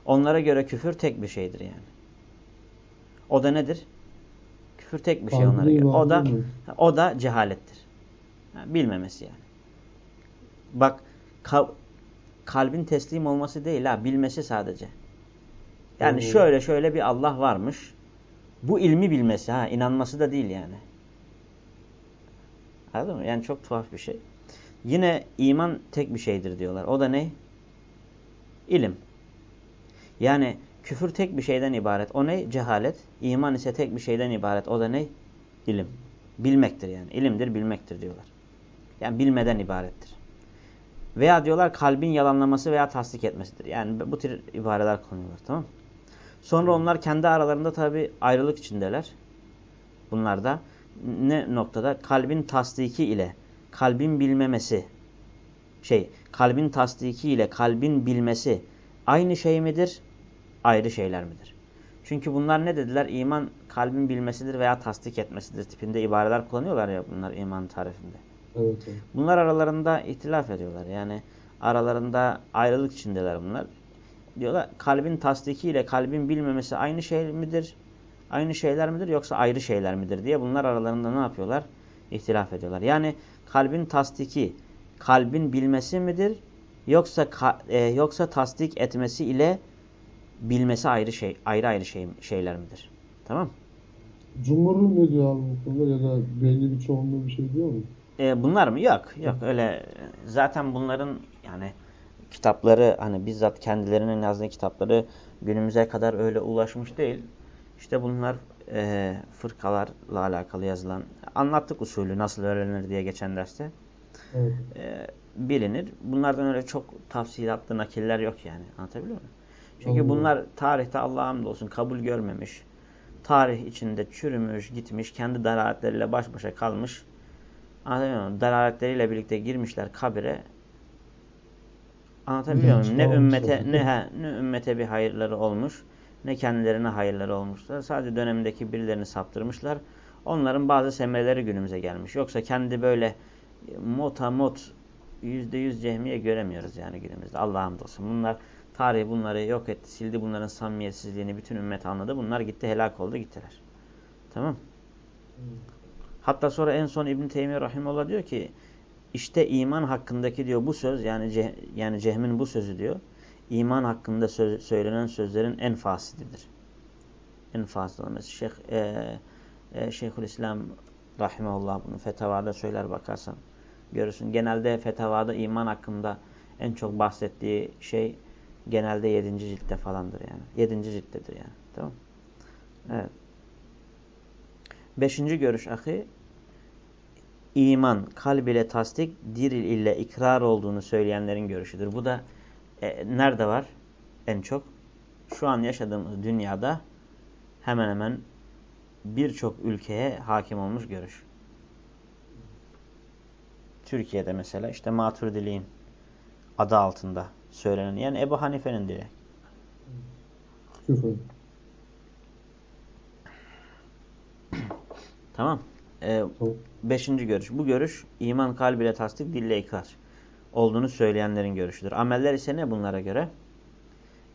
Onlara göre küfür tek bir şeydir yani. O da nedir? Küfür tek bir şey onlara göre. O da o da cehalettir. Yani bilmemesi yani. Bak kalbin teslim olması değil ha bilmesi sadece. Yani hmm. şöyle şöyle bir Allah varmış. Bu ilmi bilmesi ha inanması da değil yani. Anladın mı? Yani çok tuhaf bir şey. Yine iman tek bir şeydir diyorlar. O da ne? İlim. Yani küfür tek bir şeyden ibaret. O ne? Cehalet. İman ise tek bir şeyden ibaret. O da ne? İlim. Bilmektir yani. İlimdir, bilmektir diyorlar. Yani bilmeden ibarettir. Veya diyorlar kalbin yalanlaması veya tasdik etmesidir. Yani bu tür ibareler konuyorlar. Tamam Sonra onlar kendi aralarında tabi ayrılık içindeler. Bunlar da ne noktada? Kalbin tasdiki ile kalbin bilmemesi şey kalbin tasdiki ile kalbin bilmesi aynı şey midir? Ayrı şeyler midir? Çünkü bunlar ne dediler? İman kalbin bilmesidir veya tasdik etmesidir tipinde ibareler kullanıyorlar ya bunlar iman tarifinde. Evet, evet. Bunlar aralarında ihtilaf ediyorlar. Yani aralarında ayrılık içindeler bunlar. Diyorlar kalbin tasdiki ile kalbin bilmemesi aynı şey midir? Aynı şeyler midir yoksa ayrı şeyler midir diye bunlar aralarında ne yapıyorlar? İhtilaf ediyorlar. Yani kalbin tasdiki, kalbin bilmesi midir? Yoksa e, yoksa tasdik etmesi ile bilmesi ayrı şey, ayrı ayrı şey, şeyler midir? Tamam? Cumhurun ne diyor konuda ya da belli bir çoğunluğu bir şey diyor mu? E, bunlar mı? Yok. Yok öyle. Zaten bunların yani kitapları hani bizzat kendilerinin yazdığı kitapları günümüze kadar öyle ulaşmış değil. İşte bunlar e, fırkalarla alakalı yazılan anlattık usulü nasıl öğrenir diye geçen derste. Evet. E, bilinir. Bunlardan öyle çok tafsilatlı nakiller yok yani. Anlatabiliyor muyum? Çünkü Allah. bunlar tarihte Allah'a hamdolsun kabul görmemiş. Tarih içinde çürümüş, gitmiş, kendi dalaletleriyle baş başa kalmış. Anlatabiliyor muyum? Dalaletleriyle birlikte girmişler kabire. Anlatabiliyor muyum? Ne ümmete ne, he, ne ümmete bir hayırları olmuş, ne kendilerine hayırları olmuşlar. Sadece dönemindeki birilerini saptırmışlar. Onların bazı semereleri günümüze gelmiş. Yoksa kendi böyle mota mot yüzde yüz cehmiye göremiyoruz yani günümüzde. Allah'a hamdolsun. Bunlar Tarih bunları yok etti, sildi bunların samimiyetsizliğini bütün ümmet anladı. Bunlar gitti helak oldu gittiler. Tamam Hatta sonra en son İbn Teymiye rahimehullah diyor ki işte iman hakkındaki diyor bu söz yani ce, yani Cehm'in bu sözü diyor. iman hakkında söz, söylenen sözlerin en fasididir. En fasıl olması. Şeyh e, e, Şeyhülislam rahimehullah bunu fetavada söyler bakarsan görürsün. Genelde fetavada iman hakkında en çok bahsettiği şey genelde 7. ciltte falandır yani. 7. cilttedir yani. Tamam Evet. Beşinci görüş ahi iman kalb ile tasdik, dil ile ikrar olduğunu söyleyenlerin görüşüdür. Bu da e, nerede var en çok? Şu an yaşadığımız dünyada hemen hemen birçok ülkeye hakim olmuş görüş. Türkiye'de mesela işte Maturidiliğin adı altında söylenen. Yani Ebu Hanife'nin dili. [CLEARS THROAT] tamam. Ee, beşinci görüş. Bu görüş iman kalbiyle tasdik, dille ikrar olduğunu söyleyenlerin görüşüdür. Ameller ise ne bunlara göre?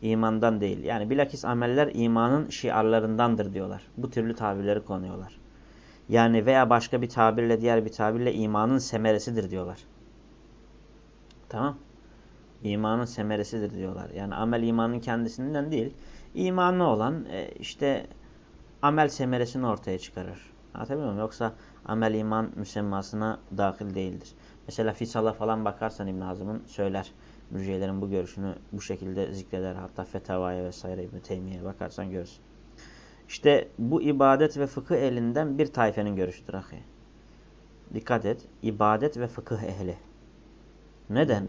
İmandan değil. Yani bilakis ameller imanın şiarlarındandır diyorlar. Bu türlü tabirleri konuyorlar. Yani veya başka bir tabirle diğer bir tabirle imanın semeresidir diyorlar. Tamam. İmanın semeresidir diyorlar. Yani amel imanın kendisinden değil. İmanlı olan e, işte amel semeresini ortaya çıkarır. Anlatabiliyor muyum? Yoksa amel iman müsemmasına dahil değildir. Mesela Fisal'a falan bakarsan İbn Hazım'ın söyler. Mürciyelerin bu görüşünü bu şekilde zikreder. Hatta Fetava'ya vesaire İbn Teymiye'ye bakarsan görürsün. İşte bu ibadet ve fıkıh elinden bir tayfenin görüşüdür. Ahi. Dikkat et. İbadet ve fıkıh ehli. Neden?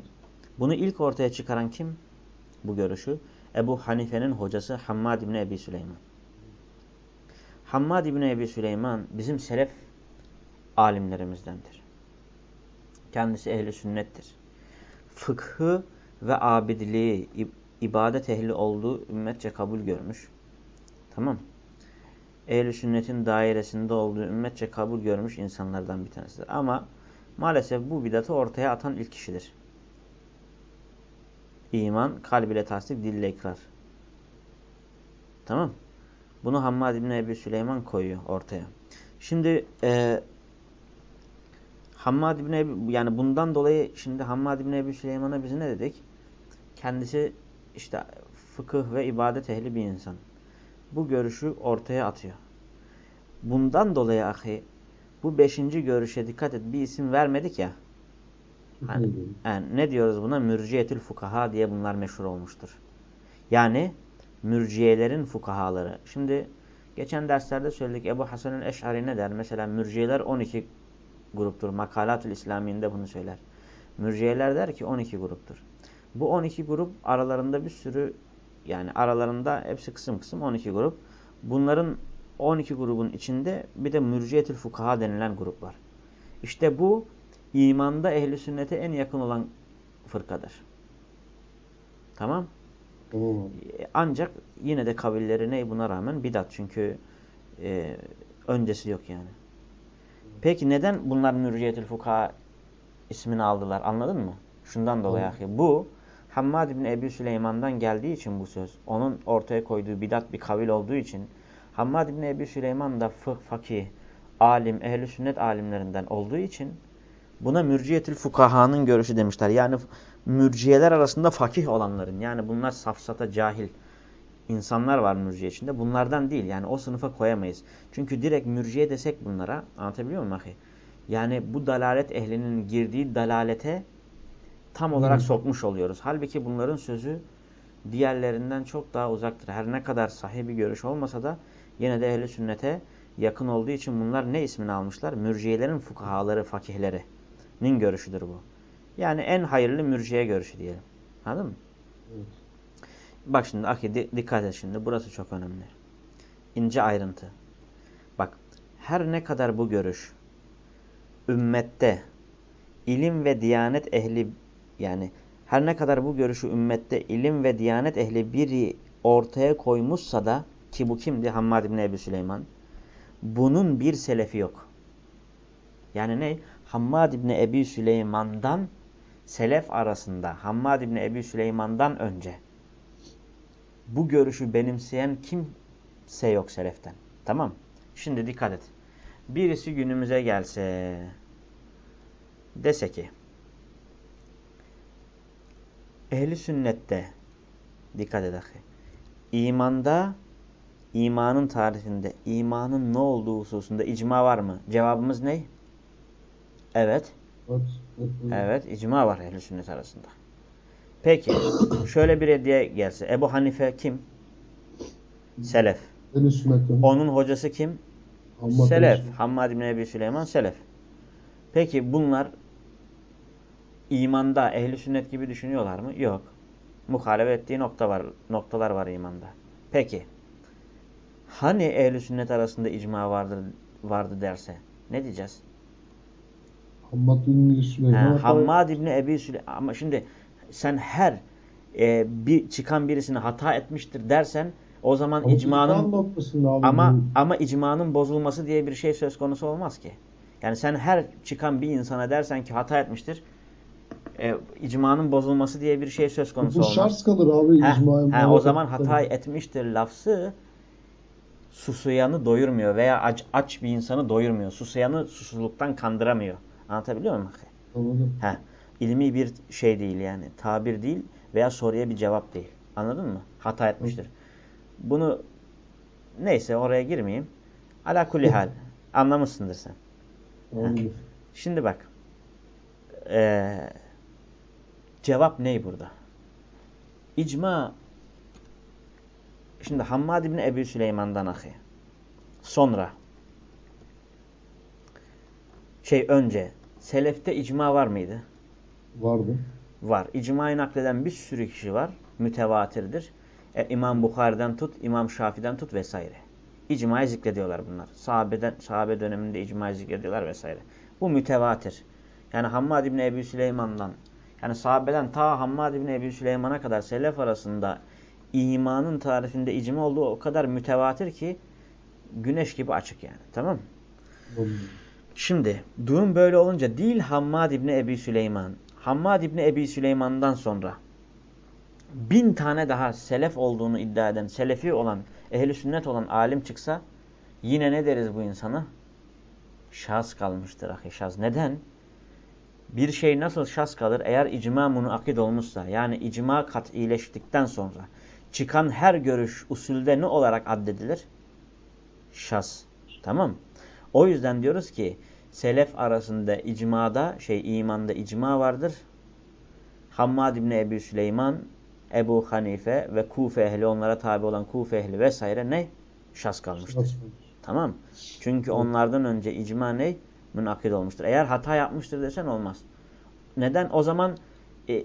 Bunu ilk ortaya çıkaran kim? Bu görüşü. Ebu Hanife'nin hocası Hammad İbni Ebi Süleyman. Hammad İbni Ebi Süleyman bizim selef alimlerimizdendir. Kendisi ehli sünnettir. Fıkhı ve abidiliği, ibadet ehli olduğu ümmetçe kabul görmüş. Tamam. Ehli sünnetin dairesinde olduğu ümmetçe kabul görmüş insanlardan bir tanesidir. Ama maalesef bu bidatı ortaya atan ilk kişidir. İman kalb ile tasdik, dille ikrar. Tamam. Bunu Hammad İbni Ebi Süleyman koyuyor ortaya. Şimdi e, Hammad İbni Ebi, yani bundan dolayı şimdi Hammad İbni Ebi Süleyman'a biz ne dedik? Kendisi işte fıkıh ve ibadet ehli bir insan. Bu görüşü ortaya atıyor. Bundan dolayı ahi bu beşinci görüşe dikkat et bir isim vermedik ya. Hani, yani ne diyoruz buna? Mürciyetül fukaha diye bunlar meşhur olmuştur. Yani mürciyelerin fukahaları. Şimdi geçen derslerde söyledik Ebu Hasan'ın Eş'ari ne der? Mesela mürciyeler 12 gruptur. Makalatül İslami'inde bunu söyler. Mürciyeler der ki 12 gruptur. Bu 12 grup aralarında bir sürü yani aralarında hepsi kısım kısım 12 grup. Bunların 12 grubun içinde bir de mürciyetül fukaha denilen grup var. İşte bu imanda ehli sünnete en yakın olan fırkadır. Tamam? Tamam. Ancak yine de kabilleri ne buna rağmen bidat. Çünkü e, öncesi yok yani. Peki neden bunlar mürciyetül fukaha ismini aldılar? Anladın mı? Şundan dolayı ahi. Bu Hammad bin Ebu Süleyman'dan geldiği için bu söz. Onun ortaya koyduğu bidat bir kavil olduğu için Hammad bin Ebu Süleyman da fıkh, fakih, alim, ehli sünnet alimlerinden olduğu için buna mürciyetül fukahanın görüşü demişler. Yani mürciyeler arasında fakih olanların yani bunlar safsata cahil insanlar var mürciye içinde. Bunlardan değil yani o sınıfa koyamayız. Çünkü direkt mürciye desek bunlara anlatabiliyor muyum ahi? Yani bu dalalet ehlinin girdiği dalalete tam olarak Hı. sokmuş oluyoruz. Halbuki bunların sözü diğerlerinden çok daha uzaktır. Her ne kadar sahih bir görüş olmasa da yine de ehli sünnete yakın olduğu için bunlar ne ismini almışlar? Mürciyelerin fukahaları, fakihlerinin görüşüdür bu. Yani en hayırlı mürciye görüşü diyelim. Anladın mı? Evet. Bak şimdi Aki dikkat et şimdi. Burası çok önemli. İnce ayrıntı. Bak her ne kadar bu görüş ümmette ilim ve diyanet ehli yani her ne kadar bu görüşü ümmette ilim ve diyanet ehli biri ortaya koymuşsa da ki bu kimdi? Hammad bin Ebu Süleyman. Bunun bir selefi yok. Yani ne? Hammad bin Ebu Süleyman'dan selef arasında Hammad bin Ebu Süleyman'dan önce bu görüşü benimseyen kimse yok seleften. Tamam Şimdi dikkat et. Birisi günümüze gelse dese ki ehli sünnette dikkat ahi. İmanda imanın tarifinde imanın ne olduğu hususunda icma var mı? Cevabımız ne? Evet. Evet, icma var ehl sünnet arasında. Peki, [COUGHS] şöyle bir hediye gelse. Ebu Hanife kim? Selef. Onun hocası kim? Hammad Selef. Hammad bin Ebi Süleyman Selef. Peki bunlar imanda ehli sünnet gibi düşünüyorlar mı? Yok. Muhalefet ettiği nokta var, noktalar var imanda. Peki. Hani ehli sünnet arasında icma vardır, vardı derse ne diyeceğiz? Hammad bin Süleyman. Hammad İbni Ebi Süleyman. Ama şimdi sen her e, bir çıkan birisini hata etmiştir dersen o zaman ama icmanın ama ama icmanın bozulması diye bir şey söz konusu olmaz ki. Yani sen her çıkan bir insana dersen ki hata etmiştir. E, icmanın bozulması diye bir şey söz konusu olmaz. Bu şart kalır abi icma. o zaman hata etmiştir lafzı susuyanı doyurmuyor veya aç, aç bir insanı doyurmuyor. Susuyanı susuzluktan kandıramıyor. Anlatabiliyor muyum? Anladım. He. İlmi bir şey değil yani. Tabir değil veya soruya bir cevap değil. Anladın mı? Hata etmiştir. Bunu neyse oraya girmeyeyim. Ala kulli hal. Anlamışsındır sen. Anladım. Şimdi bak. Ee, cevap ney burada? İcma Şimdi Hammad İbni Ebu Süleyman'dan ahi. Sonra şey önce selefte icma var mıydı? Vardı. Var. İcmayı nakleden bir sürü kişi var. Mütevatirdir. E, İmam Bukhari'den tut, İmam Şafi'den tut vesaire. İcmayı zikrediyorlar bunlar. Sahabeden, sahabe döneminde icmayı zikrediyorlar vesaire. Bu mütevatir. Yani Hammad İbni Ebu Süleyman'dan yani sahabeden ta Hammad İbni Ebu Süleyman'a kadar selef arasında imanın tarifinde icma olduğu o kadar mütevatir ki güneş gibi açık yani. Tamam mı? Şimdi durum böyle olunca değil Hammad İbni Ebi Süleyman. Hammad İbni Ebi Süleyman'dan sonra bin tane daha selef olduğunu iddia eden, selefi olan, ehli sünnet olan alim çıksa yine ne deriz bu insana? Şahs kalmıştır ahi şahs. Neden? Bir şey nasıl şahs kalır? Eğer icma munakid olmuşsa yani icma kat iyileştikten sonra çıkan her görüş usulde ne olarak addedilir? Şahs. Tamam O yüzden diyoruz ki selef arasında icmada şey imanda icma vardır. Hammad İbni Ebu Süleyman, Ebu Hanife ve Kufe ehli onlara tabi olan Kufe ehli vesaire ne? Şas kalmıştır. Şas. Tamam. Çünkü onlardan önce icma ne? Münakid olmuştur. Eğer hata yapmıştır desen olmaz. Neden? O zaman e,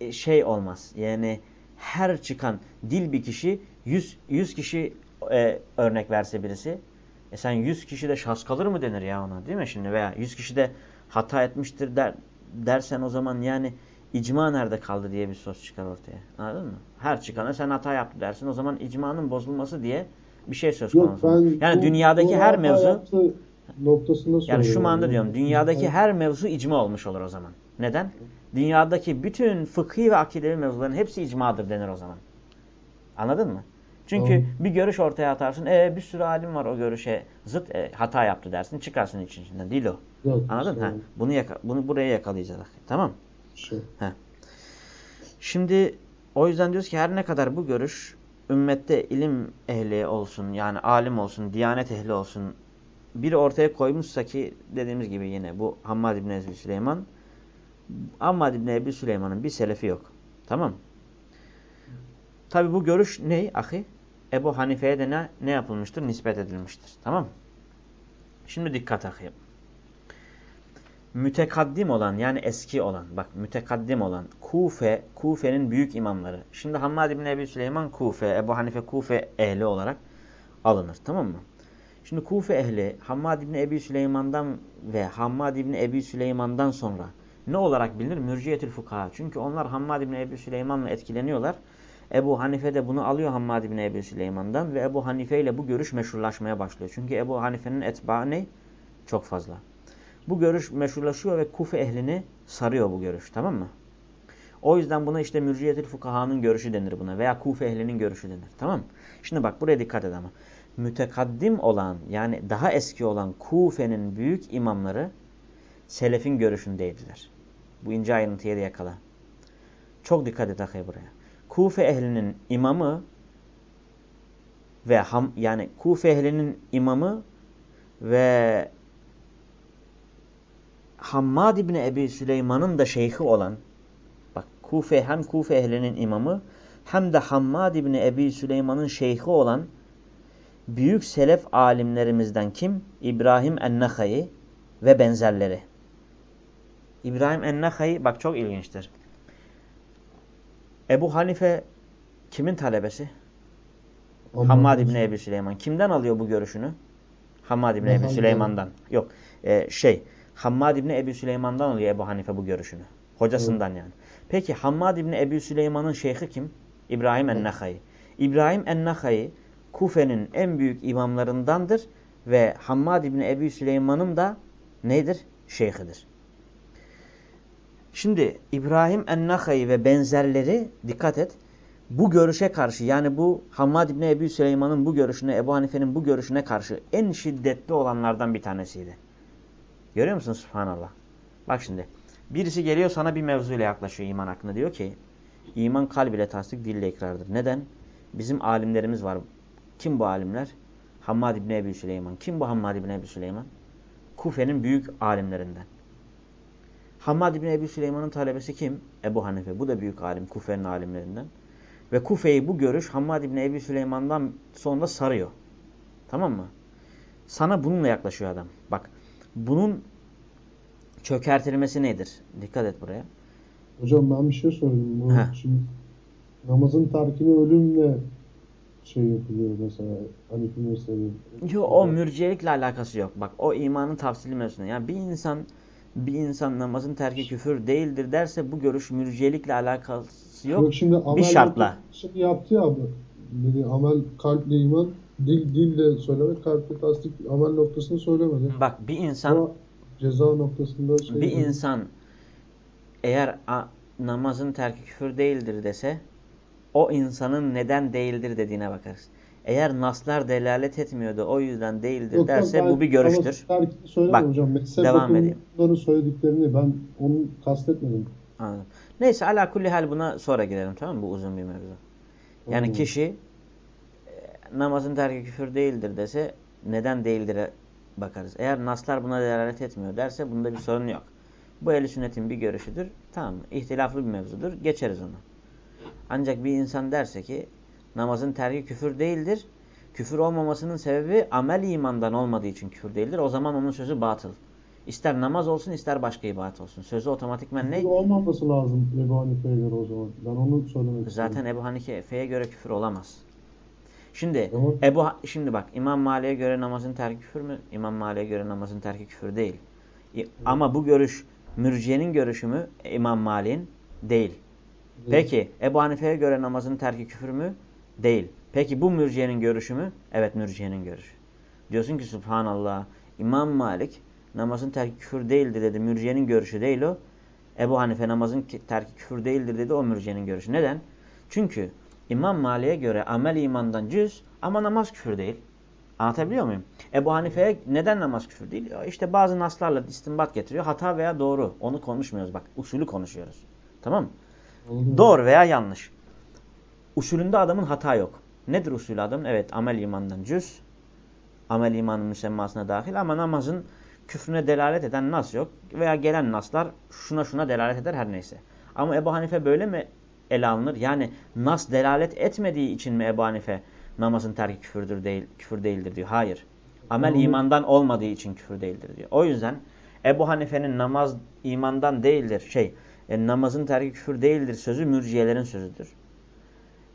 e, şey olmaz. Yani her çıkan dil bir kişi 100, 100 kişi e, örnek verse birisi e sen 100 kişi de şahs kalır mı denir ya ona değil mi şimdi? Veya 100 kişi de hata etmiştir der, dersen o zaman yani icma nerede kaldı diye bir söz çıkar ortaya. Anladın mı? Her çıkana sen hata yaptı dersin. O zaman icmanın bozulması diye bir şey söz konusu. Yok, ben yani bu, dünyadaki bu her mevzu noktasında yani şu anda diyorum dünyadaki her mevzu icma olmuş olur o zaman. Neden? Dünyadaki bütün fıkhi ve akidevi mevzuların hepsi icmadır denir o zaman. Anladın mı? Çünkü tamam. bir görüş ortaya atarsın. E bir sürü alim var o görüşe zıt e, hata yaptı dersin. Çıkarsın içinden. Değil o. Yok, Anladın mı? Bunu, yaka bunu buraya yakalayacağız. Tamam şey. Şimdi o yüzden diyoruz ki her ne kadar bu görüş ümmette ilim ehli olsun yani alim olsun, diyanet ehli olsun biri ortaya koymuşsa ki dediğimiz gibi yine bu Hammad İbni Ebi Süleyman Hammad İbni Ebi Süleyman'ın bir selefi yok. Tamam Tabi bu görüş ne ahi? Ebu Hanife'ye de ne, ne yapılmıştır? Nispet edilmiştir. Tamam Şimdi dikkat ahi mütekaddim olan yani eski olan bak mütekaddim olan Kufe, Kufe'nin büyük imamları. Şimdi Hammad İbni Ebi Süleyman Kufe, Ebu Hanife Kufe ehli olarak alınır tamam mı? Şimdi Kufe ehli Hammad İbni Ebi Süleyman'dan ve Hammad İbni Ebi Süleyman'dan sonra ne olarak bilinir? Mürciyetül fukaha. Çünkü onlar Hammad İbni Ebi Süleyman'la etkileniyorlar. Ebu Hanife de bunu alıyor Hammad İbni Ebi Süleyman'dan ve Ebu Hanife ile bu görüş meşhurlaşmaya başlıyor. Çünkü Ebu Hanife'nin etbaı ne? Çok fazla. Bu görüş meşhurlaşıyor ve Kufe ehlini sarıyor bu görüş. Tamam mı? O yüzden buna işte mürciyetül fukahanın görüşü denir buna. Veya Kufe ehlinin görüşü denir. Tamam mı? Şimdi bak buraya dikkat et ama. Mütekaddim olan yani daha eski olan Kufe'nin büyük imamları Selef'in görüşündeydiler. Bu ince ayrıntıya da yakala. Çok dikkat et akıya buraya. Kufe ehlinin imamı ve ham, yani Kufe ehlinin imamı ve Hammad İbni Ebi Süleyman'ın da şeyhi olan, bak Kufe hem Kufe ehlinin imamı hem de Hammad İbni Ebi Süleyman'ın şeyhi olan büyük selef alimlerimizden kim? İbrahim Ennehai ve benzerleri. İbrahim Ennehai bak çok ilginçtir. Ebu Hanife kimin talebesi? Allah Hammad İbni Ebi Süleyman. Kimden alıyor bu görüşünü? Hammad İbni Ebi Süleyman'dan. Yok e, şey Hammad İbni Ebu Süleyman'dan alıyor Ebu Hanife bu görüşünü. Hocasından Hı. yani. Peki Hammad İbni Ebu Süleyman'ın şeyhi kim? İbrahim en-Nakhai. İbrahim en-Nakhai Kufe'nin en büyük imamlarındandır ve Hammad İbni Ebu Süleyman'ın da nedir? Şeyhidir. Şimdi İbrahim en-Nakhai ve benzerleri dikkat et. Bu görüşe karşı yani bu Hammad İbni Ebu Süleyman'ın bu görüşüne, Ebu Hanife'nin bu görüşüne karşı en şiddetli olanlardan bir tanesiydi. Görüyor musun subhanallah? Bak şimdi. Birisi geliyor sana bir mevzuyla yaklaşıyor iman hakkında. Diyor ki iman kalb ile tasdik dille ikrardır. Neden? Bizim alimlerimiz var. Kim bu alimler? Hammad İbni Ebu Süleyman. Kim bu Hammad İbni Ebu Süleyman? Kufe'nin büyük alimlerinden. Hammad İbni Ebu Süleyman'ın talebesi kim? Ebu Hanife. Bu da büyük alim. Kufe'nin alimlerinden. Ve Kufe'yi bu görüş Hammad İbni Ebu Süleyman'dan sonra sarıyor. Tamam mı? Sana bununla yaklaşıyor adam. Bak bunun çökertilmesi nedir? Dikkat et buraya. Hocam ben bir şey sorayım. Bu şimdi namazın terkini ölümle şey yapılıyor mesela Hanifi mezhebi. Yok o mürciyelikle alakası yok. Bak o imanın tavsili mevzusunda. Yani bir insan bir insan namazın terki küfür değildir derse bu görüş mürciyelikle alakası yok. yok şimdi bir şartla. Şey yaptı ya abi. Dedi, amel kalple iman dil dille söylemek kalple tasdik amel noktasını söylemedi. Bak bir insan Ama ceza noktasında şey bir insan eğer a, namazın terki küfür değildir dese o insanın neden değildir dediğine bakarız. Eğer naslar delalet etmiyordu o yüzden değildir Yok, derse yok, bu bir görüştür. Ama Bak, hocam. Mezhep devam edeyim. bakımından söylediklerini ben onu kastetmedim. Anladım. Neyse ala kulli hal buna sonra girelim tamam mı? Bu uzun bir mevzu. Yani Anladım. kişi e, namazın terki küfür değildir dese neden değildir'e bakarız. Eğer naslar buna delalet etmiyor derse bunda bir sorun yok. Bu ehl sünnetin bir görüşüdür. Tamam? İhtilaflı bir mevzudur. Geçeriz onu. Ancak bir insan derse ki namazın terki küfür değildir. Küfür olmamasının sebebi amel imandan olmadığı için küfür değildir. O zaman onun sözü batıl. İster namaz olsun ister başka ibadet olsun. Sözü otomatikmen ne? Küfür olmaması lazım Ebu Hanife'ye göre o zaman. Ben onu söylemek istiyorum. Zaten Ebu Hanife'ye göre küfür olamaz. Şimdi Ama- Ebu şimdi bak İmam Malik'e göre namazın terki küfür mü? İmam Malik'e göre namazın terki küfür değil. İ- Ama bu görüş mürciyenin görüşü mü? İmam Malik'in değil. Peki Ebu Hanife'ye göre namazın terki küfür mü? Değil. Peki bu mürciyenin görüşü mü? Evet mürciyenin görüşü. Diyorsun ki subhanallah İmam Malik namazın terki küfür değildir dedi. Mürciyenin görüşü değil o. Ebu Hanife namazın ki- terki küfür değildir dedi. O mürciyenin görüşü. Neden? Çünkü İmam Malik'e göre amel imandan cüz ama namaz küfür değil. Anlatabiliyor muyum? Ebu Hanife'ye neden namaz küfür değil? İşte bazı naslarla istinbat getiriyor. Hata veya doğru. Onu konuşmuyoruz bak. Usulü konuşuyoruz. Tamam mı? Doğru veya yanlış. Usulünde adamın hata yok. Nedir usulü adamın? Evet amel imandan cüz. Amel imanın müsemmasına dahil ama namazın küfrüne delalet eden nas yok. Veya gelen naslar şuna şuna delalet eder her neyse. Ama Ebu Hanife böyle mi ele alınır? Yani nas delalet etmediği için mi Ebu Hanife namazın terki küfürdür değil, küfür değildir diyor. Hayır. Amel imandan olmadığı için küfür değildir diyor. O yüzden Ebu Hanife'nin namaz imandan değildir. Şey, e, namazın terki küfür değildir sözü mürciyelerin sözüdür.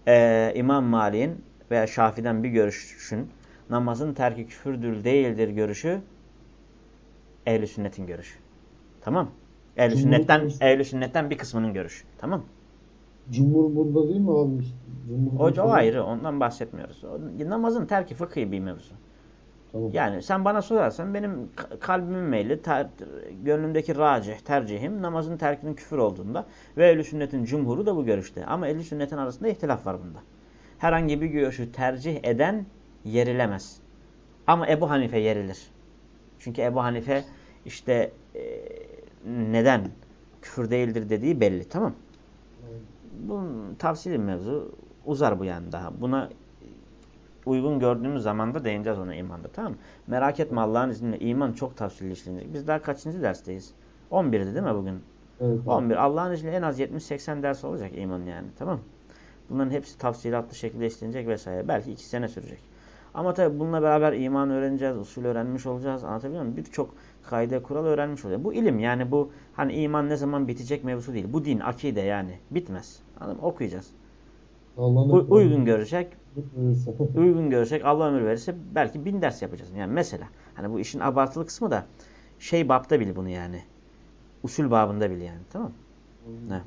Ee, İmam Malik'in veya Şafi'den bir görüşün namazın terki küfürdür değildir görüşü ehl sünnetin görüşü. Tamam? Ehl sünnetten ehl sünnetten bir kısmının görüşü. Tamam? Cumhur burada değil mi abi? Cumhur O, o ayrı. Ondan bahsetmiyoruz. O, namazın terki fıkhi bir mevzu. Tamam. Yani sen bana sorarsan benim ka- kalbimin meyli, ter, gönlümdeki racih, tercihim namazın terkinin küfür olduğunda ve ehl sünnetin cumhuru da bu görüşte. Ama ehl sünnetin arasında ihtilaf var bunda. Herhangi bir görüşü tercih eden yerilemez. Ama Ebu Hanife yerilir. Çünkü Ebu Hanife işte e, neden küfür değildir dediği belli. Tamam Bunun tavsiyeli mevzu uzar bu yani daha. Buna uygun gördüğümüz zaman da değineceğiz ona imanda tamam mı? Merak etme Allah'ın izniyle iman çok tavsiyeli işlenecek. Biz daha kaçıncı dersteyiz? 11'di değil mi bugün? Evet, abi. 11. Allah'ın izniyle en az 70-80 ders olacak iman yani tamam? Bunların hepsi tafsilatlı şekilde işlenecek vesaire. Belki 2 sene sürecek. Ama tabi bununla beraber iman öğreneceğiz, usul öğrenmiş olacağız. Anlatabiliyor muyum? Birçok kaide, kural öğrenmiş olacağız. Bu ilim yani bu hani iman ne zaman bitecek mevzusu değil. Bu din, akide yani. Bitmez. Anladın mı? Okuyacağız. U- uygun görecek, verirse. [LAUGHS] uygun görecek, Allah ömür verirse belki bin ders yapacağız. Yani mesela hani bu işin abartılı kısmı da şey babda bil bunu yani. Usul babında bil yani. Tamam mı? Ne?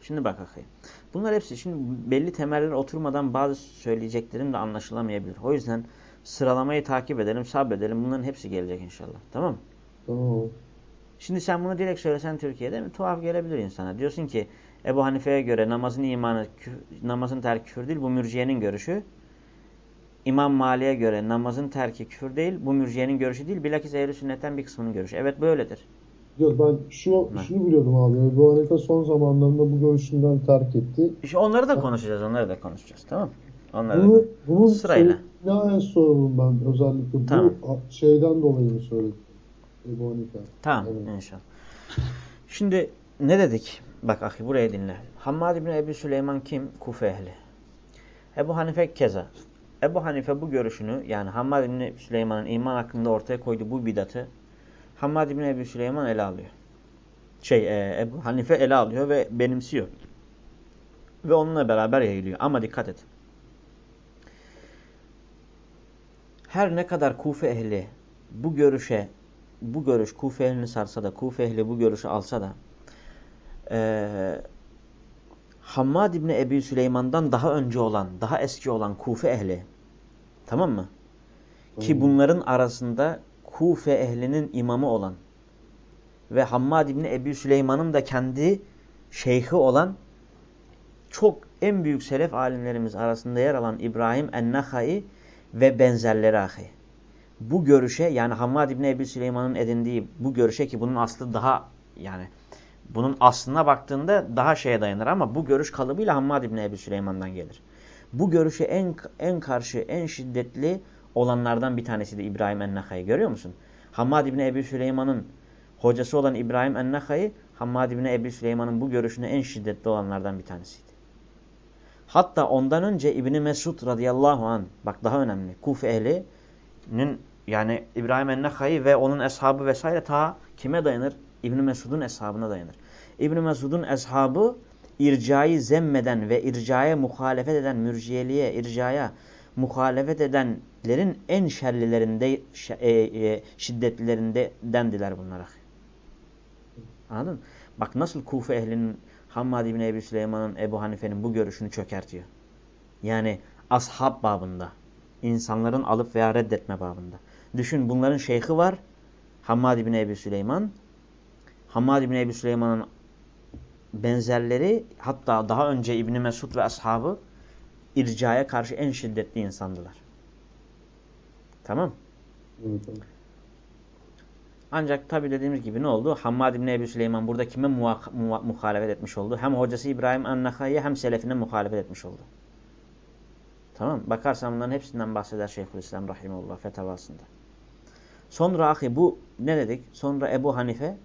Şimdi bak bakayım. Bunlar hepsi şimdi belli temeller oturmadan bazı söyleyeceklerim de anlaşılamayabilir. O yüzden sıralamayı takip edelim, sabredelim. Bunların hepsi gelecek inşallah. Tamam mı? Tamam. Şimdi sen bunu direkt söylesen Türkiye'de mi? Tuhaf gelebilir insana. Diyorsun ki Ebu Hanife'ye göre namazın imanı, namazın terki küfür değil. Bu mürciyenin görüşü. İmam Mali'ye göre namazın terki küfür değil. Bu mürciyenin görüşü değil. Bilakis ehl sünnetten bir kısmının görüşü. Evet böyledir. Yok ben şu Ne? şunu biliyordum abi. Ebu Hanife son zamanlarında bu görüşünden terk etti. İşte onları da konuşacağız. Onları da konuşacağız. Tamam? Onları da. Bunu, Sırayla. Ne soralım ben özellikle bu şeyden dolayı mı söyledim? Ebu Hanife. Tamam Evet. inşallah. Şimdi ne dedik? Bak ahi burayı dinle. Hammad bin Ebu Süleyman kim? Kufe ehli. Ebu Hanife keza. Ebu Hanife bu görüşünü yani Hammad bin Süleyman'ın iman hakkında ortaya koyduğu bu bidatı Hammad bin Ebu Süleyman ele alıyor. Şey e, Ebu Hanife ele alıyor ve benimsiyor. Ve onunla beraber yayılıyor. Ama dikkat et. Her ne kadar Kufe ehli bu görüşe bu görüş Kufe ehlini sarsa da Kufe ehli bu görüşü alsa da eee Hammad İbni Ebi Süleyman'dan daha önce olan, daha eski olan Kufe ehli tamam mı? Ki Tamam. bunların arasında Kufe ehlinin imamı olan ve Hammad İbni Ebi Süleyman'ın da kendi şeyhi olan çok en büyük selef alimlerimiz arasında yer alan İbrahim en-Nahai ve benzerleri ahi. Bu görüşe yani Hammad İbni Ebi Süleyman'ın edindiği bu görüşe ki bunun aslı daha yani bunun aslına baktığında daha şeye dayanır ama bu görüş kalıbıyla Hammad İbni Ebi Süleyman'dan gelir. Bu görüşe en en karşı en şiddetli olanlardan bir tanesi de İbrahim en-Nahai. Görüyor musun? Hammad İbni Ebi Süleyman'ın hocası olan İbrahim en-Nahai Hammad İbni Ebi Süleyman'ın bu görüşüne en şiddetli olanlardan bir tanesiydi. Hatta ondan önce İbni Mesud radıyallahu an bak daha önemli. Kufe ehlinin yani İbrahim en-Nahai ve onun eshabı vesaire ta kime dayanır? İbni Mesud'un eshabına dayanır. İbni Mesud'un eshabı ircayı zemmeden ve ircaya muhalefet eden mürciyeliğe, ircaya muhalefet edenlerin en şerlilerinde, e, e, şiddetlilerindendiler bunlara. Anladın? Bak nasıl Kufe ehlinin Hammad İbni Ebi Süleyman'ın, Ebu Hanife'nin bu görüşünü çökertiyor. Yani ashab babında. insanların alıp veya reddetme babında. Düşün bunların şeyhi var. Hammad İbni Ebi Süleyman. Hammad İbni Ebi Süleyman'ın benzerleri hatta daha önce İbni Mesud ve ashabı ircaya karşı en şiddetli insandılar. Tamam. Evet. Ancak tabi dediğimiz gibi ne oldu? Hammad İbni Ebi Süleyman burada kime muhalefet etmiş oldu? Hem hocası İbrahim Annakay'ya hem selefine muhalefet etmiş oldu. Tamam Bakarsan bunların hepsinden bahseder Şeyhülislam Rahimullah fetavasında. Sonra ahi bu ne dedik? Sonra Ebu Hanife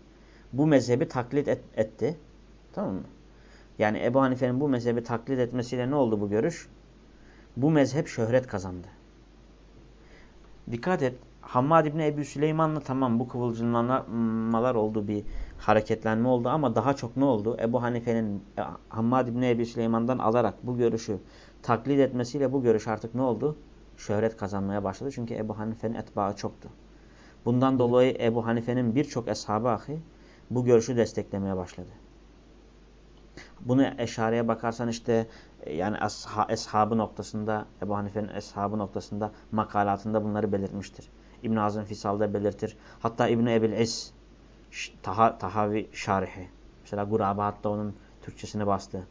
bu mezhebi taklit et, etti. Tamam mı? Yani Ebu Hanife'nin bu mezhebi taklit etmesiyle ne oldu bu görüş? Bu mezhep şöhret kazandı. Dikkat et. Hammad İbni Ebu Süleyman'la tamam bu kıvılcımlamalar oldu bir hareketlenme oldu ama daha çok ne oldu? Ebu Hanife'nin e, Hammad İbni Ebu Süleyman'dan alarak bu görüşü taklit etmesiyle bu görüş artık ne oldu? Şöhret kazanmaya başladı. Çünkü Ebu Hanife'nin etbaı çoktu. Bundan dolayı Ebu Hanife'nin birçok eshabı ahi bu görüşü desteklemeye başladı. Bunu eşareye bakarsan işte e, yani asha, eshabı noktasında Ebu Hanife'nin eshabı noktasında makalatında bunları belirtmiştir. İbn Azim Fisal'da belirtir. Hatta İbn Ebil Es Taha, Tahavi Şarihi. Mesela Guraba hatta onun Türkçesini bastı.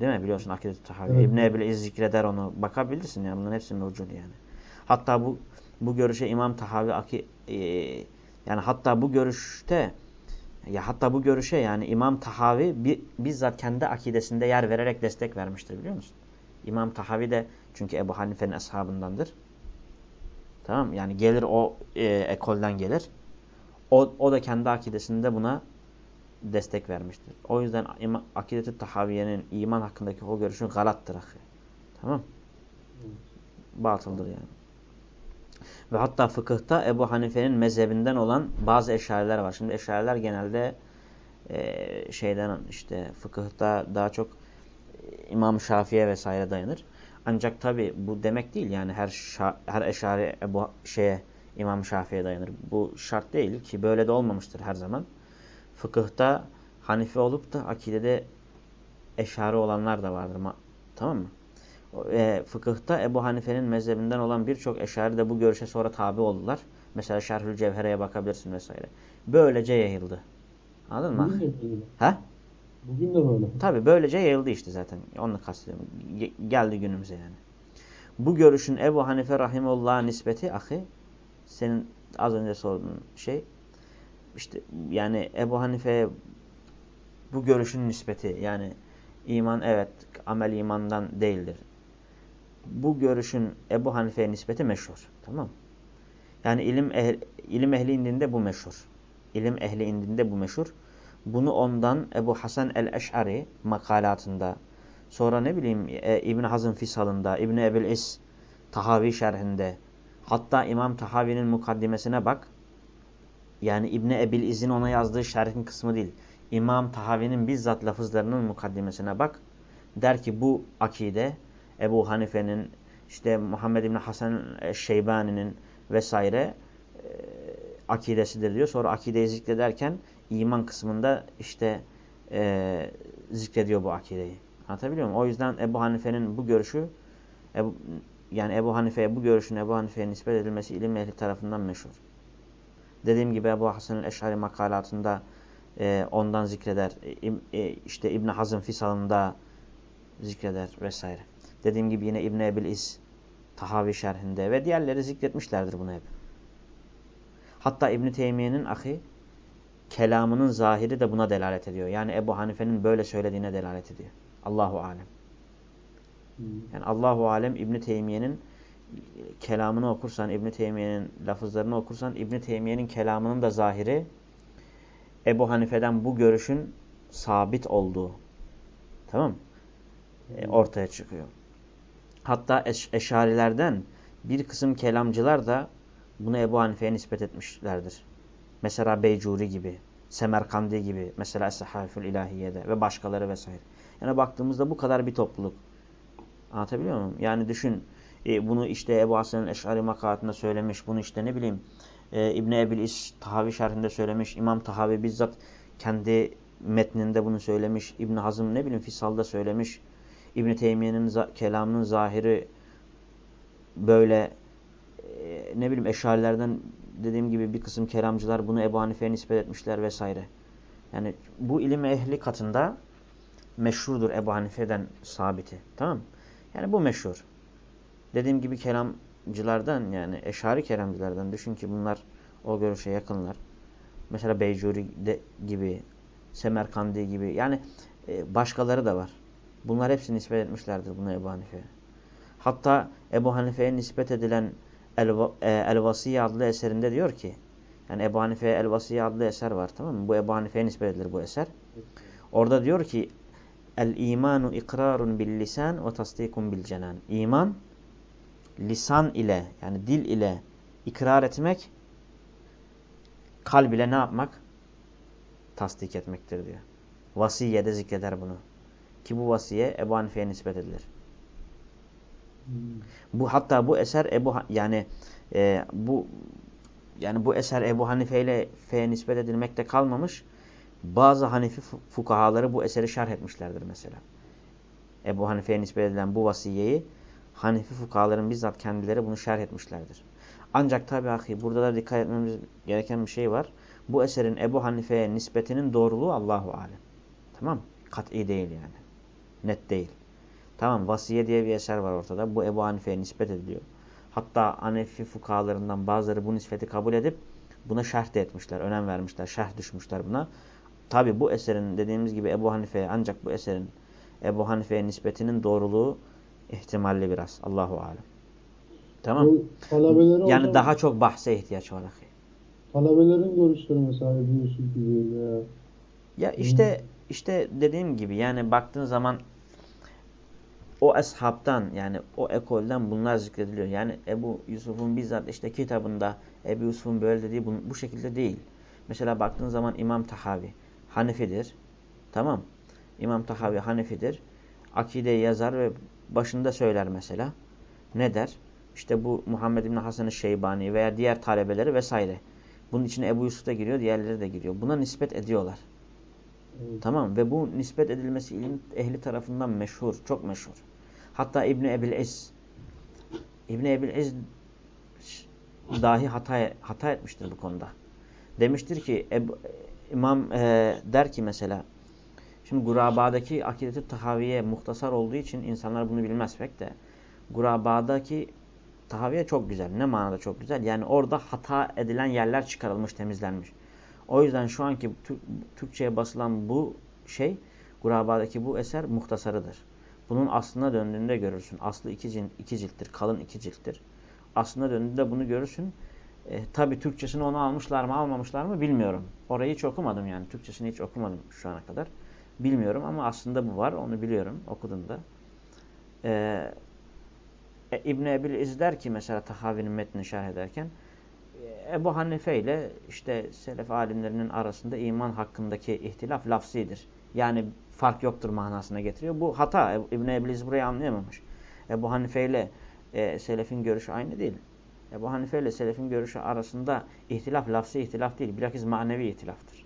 Değil mi? Biliyorsun Akidet Tahavi. Evet. İbn Ebil Ez zikreder onu. Bakabilirsin yani bunların hepsi mevcut yani. Hatta bu bu görüşe İmam Tahavi aki, e, yani hatta bu görüşte ya hatta bu görüşe yani İmam Tahavi bi, bizzat kendi akidesinde yer vererek destek vermiştir biliyor musun? İmam Tahavi de çünkü Ebu Hanife'nin ashabındandır. Tamam Yani gelir o e, ekolden gelir. O, o da kendi akidesinde buna destek vermiştir. O yüzden akidet-i tahaviyenin iman hakkındaki o görüşün galattır. Tamam Batıldır yani. Ve hatta fıkıhta Ebu Hanife'nin mezhebinden olan bazı eşariler var. Şimdi eşariler genelde e, şeyden işte fıkıhta daha çok İmam Şafii'ye vesaire dayanır. Ancak tabi bu demek değil yani her her eşari Ebu şeye İmam Şafii'ye dayanır. Bu şart değil ki böyle de olmamıştır her zaman. Fıkıhta Hanife olup da akidede eşari olanlar da vardır. Tamam mı? E, fıkıhta Ebu Hanife'nin mezhebinden olan birçok eşari de bu görüşe sonra tabi oldular. Mesela Şerhül Cevhere'ye bakabilirsin vesaire. Böylece yayıldı. Anladın mı? Ha? Bugün de böyle. Tabi böylece yayıldı işte zaten. Onu kastediyorum. Geldi günümüze yani. Bu görüşün Ebu Hanife Rahimullah'a nispeti ahi senin az önce sorduğun şey işte yani Ebu Hanife bu görüşün nispeti yani iman evet amel imandan değildir bu görüşün Ebu Hanife'ye nispeti meşhur. Tamam Yani ilim, ehl, ilim ehli indinde bu meşhur. İlim ehli indinde bu meşhur. Bunu ondan Ebu Hasan el-Eş'ari makalatında, sonra ne bileyim e, İbn Hazm Fisal'ında, İbn Ebil İs Tahavi şerhinde, hatta İmam Tahavi'nin mukaddimesine bak. Yani İbn Ebil İz'in ona yazdığı şerhin kısmı değil. İmam Tahavi'nin bizzat lafızlarının mukaddimesine bak. Der ki bu akide Ebu Hanife'nin, işte Muhammed İbni Hasan Şeybani'nin vesaire e, akidesidir diyor. Sonra akideyi zikrederken iman kısmında işte e, zikrediyor bu akideyi. Anlatabiliyor muyum? O yüzden Ebu Hanife'nin bu görüşü Ebu, yani Ebu Hanife'ye bu görüşün Ebu Hanife'ye nispet edilmesi ilim ehli tarafından meşhur. Dediğim gibi Ebu Hasan'ın Eşari makalatında e, ondan zikreder. E, e, işte İbn Hazım Fisal'ında zikreder vesaire. Dediğim gibi yine İbn Ebil İz Tahavi şerhinde ve diğerleri zikretmişlerdir bunu hep. Hatta İbn Teymiye'nin ahi kelamının zahiri de buna delalet ediyor. Yani Ebu Hanife'nin böyle söylediğine delalet ediyor. Allahu alem. Hmm. Yani Allahu alem İbn Teymiye'nin kelamını okursan, İbn Teymiye'nin lafızlarını okursan İbn Teymiye'nin kelamının da zahiri Ebu Hanife'den bu görüşün sabit olduğu. Tamam e, ortaya çıkıyor. Hatta eş eşarilerden bir kısım kelamcılar da bunu Ebu Hanife'ye nispet etmişlerdir. Mesela Beycuri gibi, Semerkandi gibi, mesela Es-Sahafül İlahiye'de ve başkaları vesaire. Yani baktığımızda bu kadar bir topluluk. Anlatabiliyor muyum? Yani düşün e, bunu işte Ebu Hasan'ın Eş'ari makaatında söylemiş, bunu işte ne bileyim e, İbni Ebil İs Tahavi şerhinde söylemiş, İmam Tahavi bizzat kendi metninde bunu söylemiş, İbn Hazım ne bileyim Fisal'da söylemiş, İbn Teymiye'nin kelamının zahiri böyle e, ne bileyim eşarilerden dediğim gibi bir kısım kelamcılar bunu Ebu Hanife'ye nispet etmişler vesaire. Yani bu ilim ehli katında meşhurdur Ebu Hanife'den sabiti. Tamam Yani bu meşhur. Dediğim gibi kelamcılardan yani eşari kelamcılardan düşün ki bunlar o görüşe yakınlar. Mesela Beycuri de, gibi, Semerkandi gibi yani e, başkaları da var. Bunlar hepsini nispet etmişlerdir buna Ebu Hanife'ye. Hatta Ebu Hanife'ye nispet edilen El-Vasiye El adlı eserinde diyor ki yani Ebu Hanife'ye El-Vasiye adlı eser var tamam mı? Bu Ebu Hanife'ye nispet edilir bu eser. Orada diyor ki El-imanu ikrarun bil lisan ve tasdikun bil cenan. İman lisan ile yani dil ile ikrar etmek kalb ile ne yapmak? Tasdik etmektir diyor. Vasiyede zikreder bunu. Ki bu vasiye Ebu Hanife'ye nispet edilir. Hmm. Bu hatta bu eser Ebu yani e, bu yani bu eser Ebu Hanife ile F'ye nispet edilmekte kalmamış. Bazı Hanifi fukahaları bu eseri şerh etmişlerdir mesela. Ebu Hanife'ye nispet edilen bu vasiyeyi Hanifi fukahaların bizzat kendileri bunu şerh etmişlerdir. Ancak tabi ahi burada da dikkat etmemiz gereken bir şey var. Bu eserin Ebu Hanife'ye nispetinin doğruluğu Allahu Alem. Tamam Kat'i değil yani. Net değil. Tamam Vasiye diye bir eser var ortada. Bu Ebu Hanife'ye nispet ediliyor. Hatta Hanefi fukahalarından bazıları bu nispeti kabul edip buna şerh de etmişler. Önem vermişler. Şerh düşmüşler buna. Tabi bu eserin dediğimiz gibi Ebu Hanife'ye ancak bu eserin Ebu Hanife'ye nispetinin doğruluğu ihtimalli biraz. Allahu alem. Tamam. Yani orada, daha çok bahse ihtiyaç var. Talebelerin görüşleri mesela Yusuf gibi veya ya işte işte dediğim gibi yani baktığın zaman o eshabtan yani o ekolden bunlar zikrediliyor. Yani Ebu Yusuf'un bizzat işte kitabında Ebu Yusuf'un böyle dediği bu, bu şekilde değil. Mesela baktığın zaman İmam Tahavi Hanefidir. Tamam. İmam Tahavi Hanefidir. Akideyi yazar ve başında söyler mesela. Ne der? İşte bu Muhammed İbni Hasan-ı Şeybani veya diğer talebeleri vesaire. Bunun içine Ebu Yusuf da giriyor, diğerleri de giriyor. Buna nispet ediyorlar. Evet. Tamam ve bu nispet edilmesi ilim ehli tarafından meşhur, çok meşhur. Hatta İbni Ebil İz İbni Ebil İz dahi hata, hata etmiştir bu konuda. Demiştir ki Ebu, İmam e, der ki mesela şimdi Guraba'daki akideti tahaviye muhtasar olduğu için insanlar bunu bilmez pek de Guraba'daki tahaviye çok güzel. Ne manada çok güzel? Yani orada hata edilen yerler çıkarılmış, temizlenmiş. O yüzden şu anki Türkçe'ye basılan bu şey Guraba'daki bu eser muhtasarıdır. Bunun aslına döndüğünde görürsün. Aslı iki, cil, iki cilttir. Kalın iki cilttir. Aslına döndüğünde bunu görürsün. E, Tabi Türkçesini onu almışlar mı almamışlar mı bilmiyorum. Orayı hiç okumadım yani. Türkçesini hiç okumadım şu ana kadar. Bilmiyorum ama aslında bu var. Onu biliyorum okudum da. E, e, İbn Ebil İz der ki mesela Tahavi'nin metnini şerh ederken e, Ebu Hanife ile işte selef alimlerinin arasında iman hakkındaki ihtilaf lafzidir. Yani fark yoktur manasına getiriyor. Bu hata. İbn Ebliz burayı anlayamamış. Ebu Hanife ile e, selefin görüşü aynı değil. Ebu Hanife ile selefin görüşü arasında ihtilaf lafzı ihtilaf değil. Bilakis manevi ihtilaftır.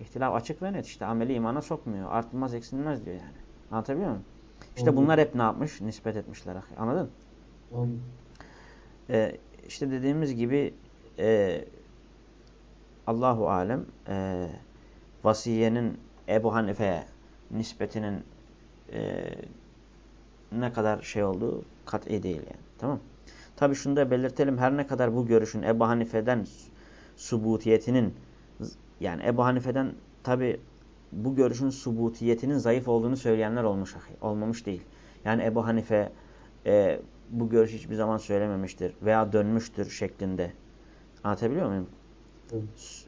İhtilaf açık ve net. İşte ameli imana sokmuyor. Artmaz eksilmez diyor yani. Anlatabiliyor muyum? İşte Anladım. bunlar hep ne yapmış? Nispet etmişler. Anladın? Anladım. Ee, işte dediğimiz gibi e, Allahu Alem e, vasiyenin Ebu Hanife'ye nispetinin e, ne kadar şey olduğu kat'i değil yani. Tamam Tabi şunu da belirtelim. Her ne kadar bu görüşün Ebu Hanife'den subutiyetinin yani Ebu Hanife'den tabi bu görüşün subutiyetinin zayıf olduğunu söyleyenler olmuş. Olmamış değil. Yani Ebu Hanife e, bu görüş hiçbir zaman söylememiştir veya dönmüştür şeklinde. Anlatabiliyor muyum? Evet.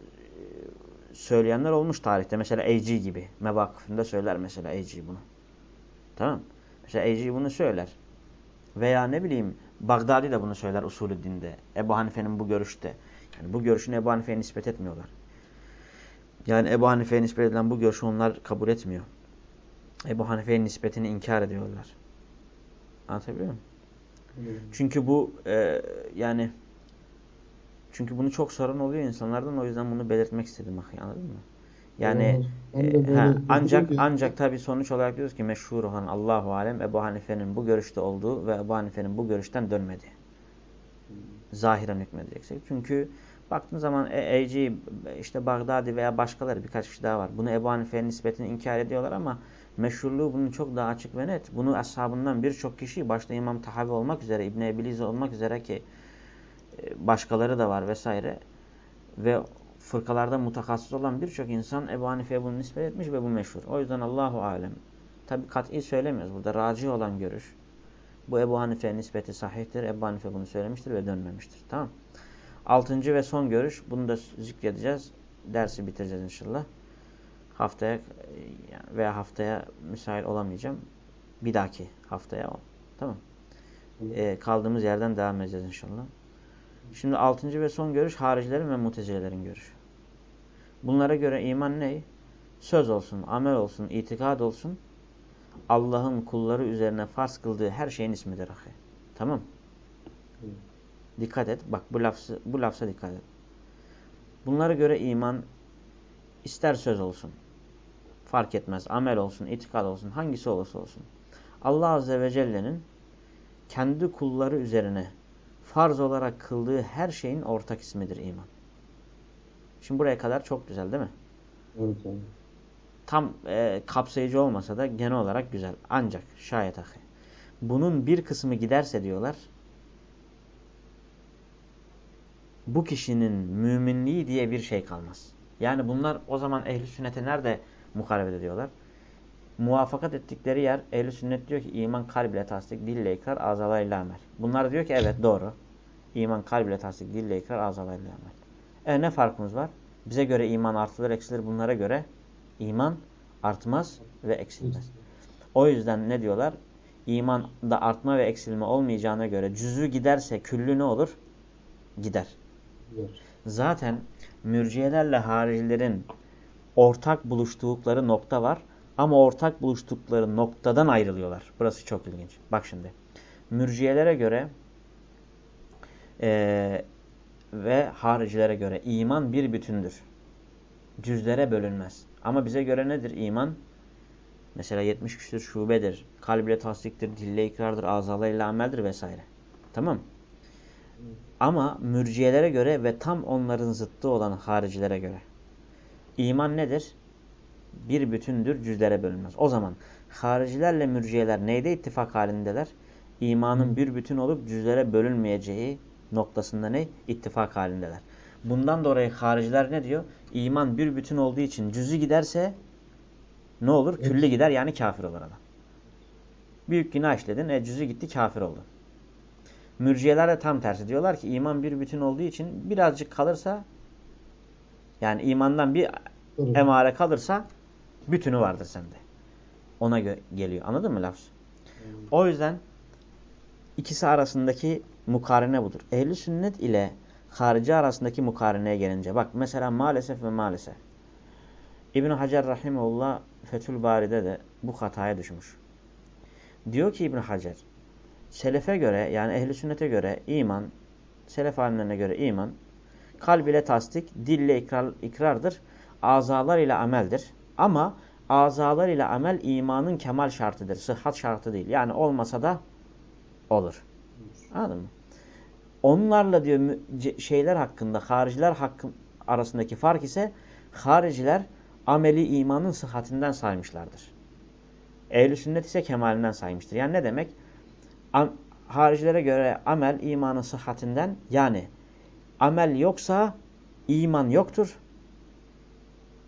Söyleyenler olmuş tarihte. Mesela A.G. gibi. Mevakıfında söyler mesela A.G. bunu. Tamam Mesela A.G. bunu söyler. Veya ne bileyim Bagdadi de bunu söyler usulü dinde. Ebu Hanife'nin bu görüşte. Yani bu görüşünü Ebu Hanife'ye nispet etmiyorlar. Yani Ebu Hanife'ye nispet edilen bu görüşü onlar kabul etmiyor. Ebu Hanife'ye nispetini inkar ediyorlar. Anlatabiliyor muyum? Hmm. Çünkü bu e, yani çünkü bunu çok sorun oluyor insanlardan o yüzden bunu belirtmek istedim anladın mı? Yani e, he, ancak ancak tabi sonuç olarak diyoruz ki meşhur olan Allahu alem Ebu Hanife'nin bu görüşte olduğu ve Ebu Hanife'nin bu görüşten dönmedi. Zahiren hükmedeceksek. Çünkü baktığın zaman Eci, işte Bagdadi veya başkaları birkaç kişi daha var. Bunu Ebu Hanife'nin nispetini inkar ediyorlar ama meşhurluğu bunun çok daha açık ve net. Bunu ashabından birçok kişi başta İmam Tahavi olmak üzere, İbn Ebiliz olmak üzere ki başkaları da var vesaire ve fırkalarda mutakassıs olan birçok insan Ebu Hanife'ye bunu nispet etmiş ve bu meşhur. O yüzden Allahu Alem. Tabi kat'i söylemiyoruz. Burada raci olan görüş. Bu Ebu Hanife'ye nispeti sahihtir. Ebu Hanife bunu söylemiştir ve dönmemiştir. Tamam Altıncı ve son görüş. Bunu da zikredeceğiz. Dersi bitireceğiz inşallah. Haftaya veya haftaya müsait olamayacağım. Bir dahaki haftaya. Tamam. Ee, kaldığımız yerden devam edeceğiz inşallah. Şimdi altıncı ve son görüş haricilerin ve mutezilelerin görüşü. Bunlara göre iman ne? Söz olsun, amel olsun, itikad olsun. Allah'ın kulları üzerine farz kıldığı her şeyin ismidir. Ahi. Tamam Dikkat et. Bak bu, lafzı, bu lafza dikkat et. Bunlara göre iman ister söz olsun. Fark etmez. Amel olsun, itikad olsun. Hangisi olursa olsun. Allah Azze ve Celle'nin kendi kulları üzerine farz olarak kıldığı her şeyin ortak ismidir iman. Şimdi buraya kadar çok güzel değil mi? Evet. Tam e, kapsayıcı olmasa da genel olarak güzel. Ancak şayet ahi. Bunun bir kısmı giderse diyorlar bu kişinin müminliği diye bir şey kalmaz. Yani bunlar o zaman ehli sünnete nerede muhalefet ediyorlar? Muvafakat ettikleri yer ehli sünnet diyor ki iman kalple tasdik, dille ikrar, azalarıyla amel. Bunlar diyor ki evet doğru. İman kalple tasdik, dille ikrar, azalarıyla amel. E ne farkımız var? Bize göre iman artılır, eksilir. Bunlara göre iman artmaz ve eksilmez. O yüzden ne diyorlar? İmanda artma ve eksilme olmayacağına göre cüzü giderse küllü ne olur? Gider. Zaten mürciyelerle haricilerin ortak buluştukları nokta var. Ama ortak buluştukları noktadan ayrılıyorlar. Burası çok ilginç. Bak şimdi. Mürciyelere göre e, ve haricilere göre iman bir bütündür. Cüzlere bölünmez. Ama bize göre nedir iman? Mesela 70 küsur şubedir. Kalbiyle tasdiktir, dille ikrardır, azalarıyla ameldir vesaire. Tamam Ama mürciyelere göre ve tam onların zıttı olan haricilere göre. iman nedir? Bir bütündür, cüzlere bölünmez. O zaman haricilerle mürciyeler neyde ittifak halindeler? İmanın bir bütün olup cüzlere bölünmeyeceği noktasında ne? İttifak halindeler. Bundan dolayı hariciler ne diyor? İman bir bütün olduğu için cüzü giderse ne olur? Külli gider yani kafir olur adam. Büyük günah işledin, e cüzü gitti kafir oldu. Mürciyeler de tam tersi. Diyorlar ki iman bir bütün olduğu için birazcık kalırsa yani imandan bir emare kalırsa bütünü vardır sende. Ona geliyor. Anladın mı lafz? O yüzden ikisi arasındaki mukarene budur. Ehli sünnet ile harici arasındaki mukareneye gelince. Bak mesela maalesef ve maalesef. İbn Hacer Rahimullah Fethül Bari'de de bu hataya düşmüş. Diyor ki İbn Hacer, selefe göre yani ehli sünnete göre iman, selef alimlerine göre iman, kalb ile tasdik, dille ikrar, ikrardır, azalar ile ameldir. Ama azalar ile amel imanın kemal şartıdır, sıhhat şartı değil. Yani olmasa da olur. Anladın mı? Onlarla diyor şeyler hakkında, hariciler hakkın arasındaki fark ise hariciler ameli imanın sıhhatinden saymışlardır. Ehl-i sünnet ise kemalinden saymıştır. Yani ne demek? Am haricilere göre amel imanın sıhhatinden yani amel yoksa iman yoktur.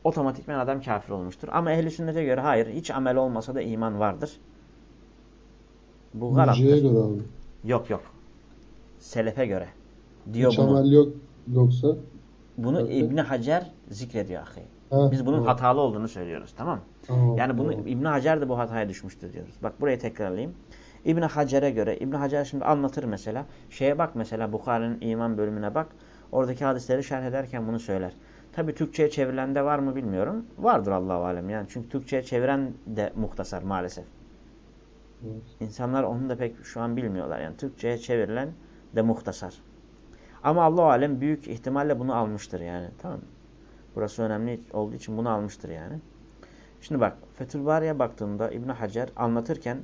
Otomatikmen adam kafir olmuştur. Ama ehli sünnete göre hayır hiç amel olmasa da iman vardır. Bu galattır. göre abi. Yok yok. Selefe göre. Diyor Hiç bunu. amel yok yoksa. Bunu Evet. İbni Hacer zikrediyor ahi. Ha, Biz bunun tamam. hatalı olduğunu söylüyoruz tamam mı? Tamam, Yani bunu tamam. İbn Hacer de bu hataya düşmüştür diyoruz. Bak burayı tekrarlayayım. İbn Hacer'e göre İbn Hacer şimdi anlatır mesela. Şeye bak mesela Bukhari'nin iman bölümüne bak. Oradaki hadisleri şerh ederken bunu söyler. Tabi Türkçe'ye çevrilen de var mı bilmiyorum. Vardır Allahu alem yani. Çünkü Türkçe'ye çeviren de muhtasar maalesef. Evet. İnsanlar onu da pek şu an bilmiyorlar. Yani Türkçe'ye çevrilen de muhtasar. Ama Allahu alem büyük ihtimalle bunu almıştır yani. Tamam mı? Burası önemli olduğu için bunu almıştır yani. Şimdi bak Fethül Bari'ye baktığında İbn Hacer anlatırken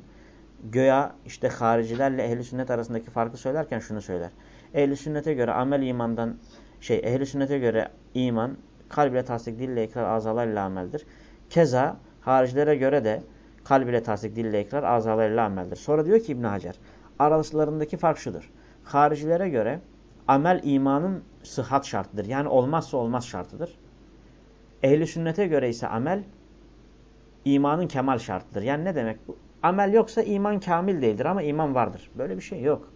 göya işte haricilerle ehli sünnet arasındaki farkı söylerken şunu söyler. Ehli sünnete göre amel imandan şey ehli sünnete göre iman kalb ile tasdik dille ikrar azalarıyla ameldir. Keza haricilere göre de kalb ile tasdik dille ikrar azalarıyla ameldir. Sonra diyor ki İbn Hacer aralarındaki fark şudur. Haricilere göre amel imanın sıhhat şartıdır. Yani olmazsa olmaz şartıdır. Ehli sünnete göre ise amel imanın kemal şartıdır. Yani ne demek bu? Amel yoksa iman kamil değildir ama iman vardır. Böyle bir şey yok.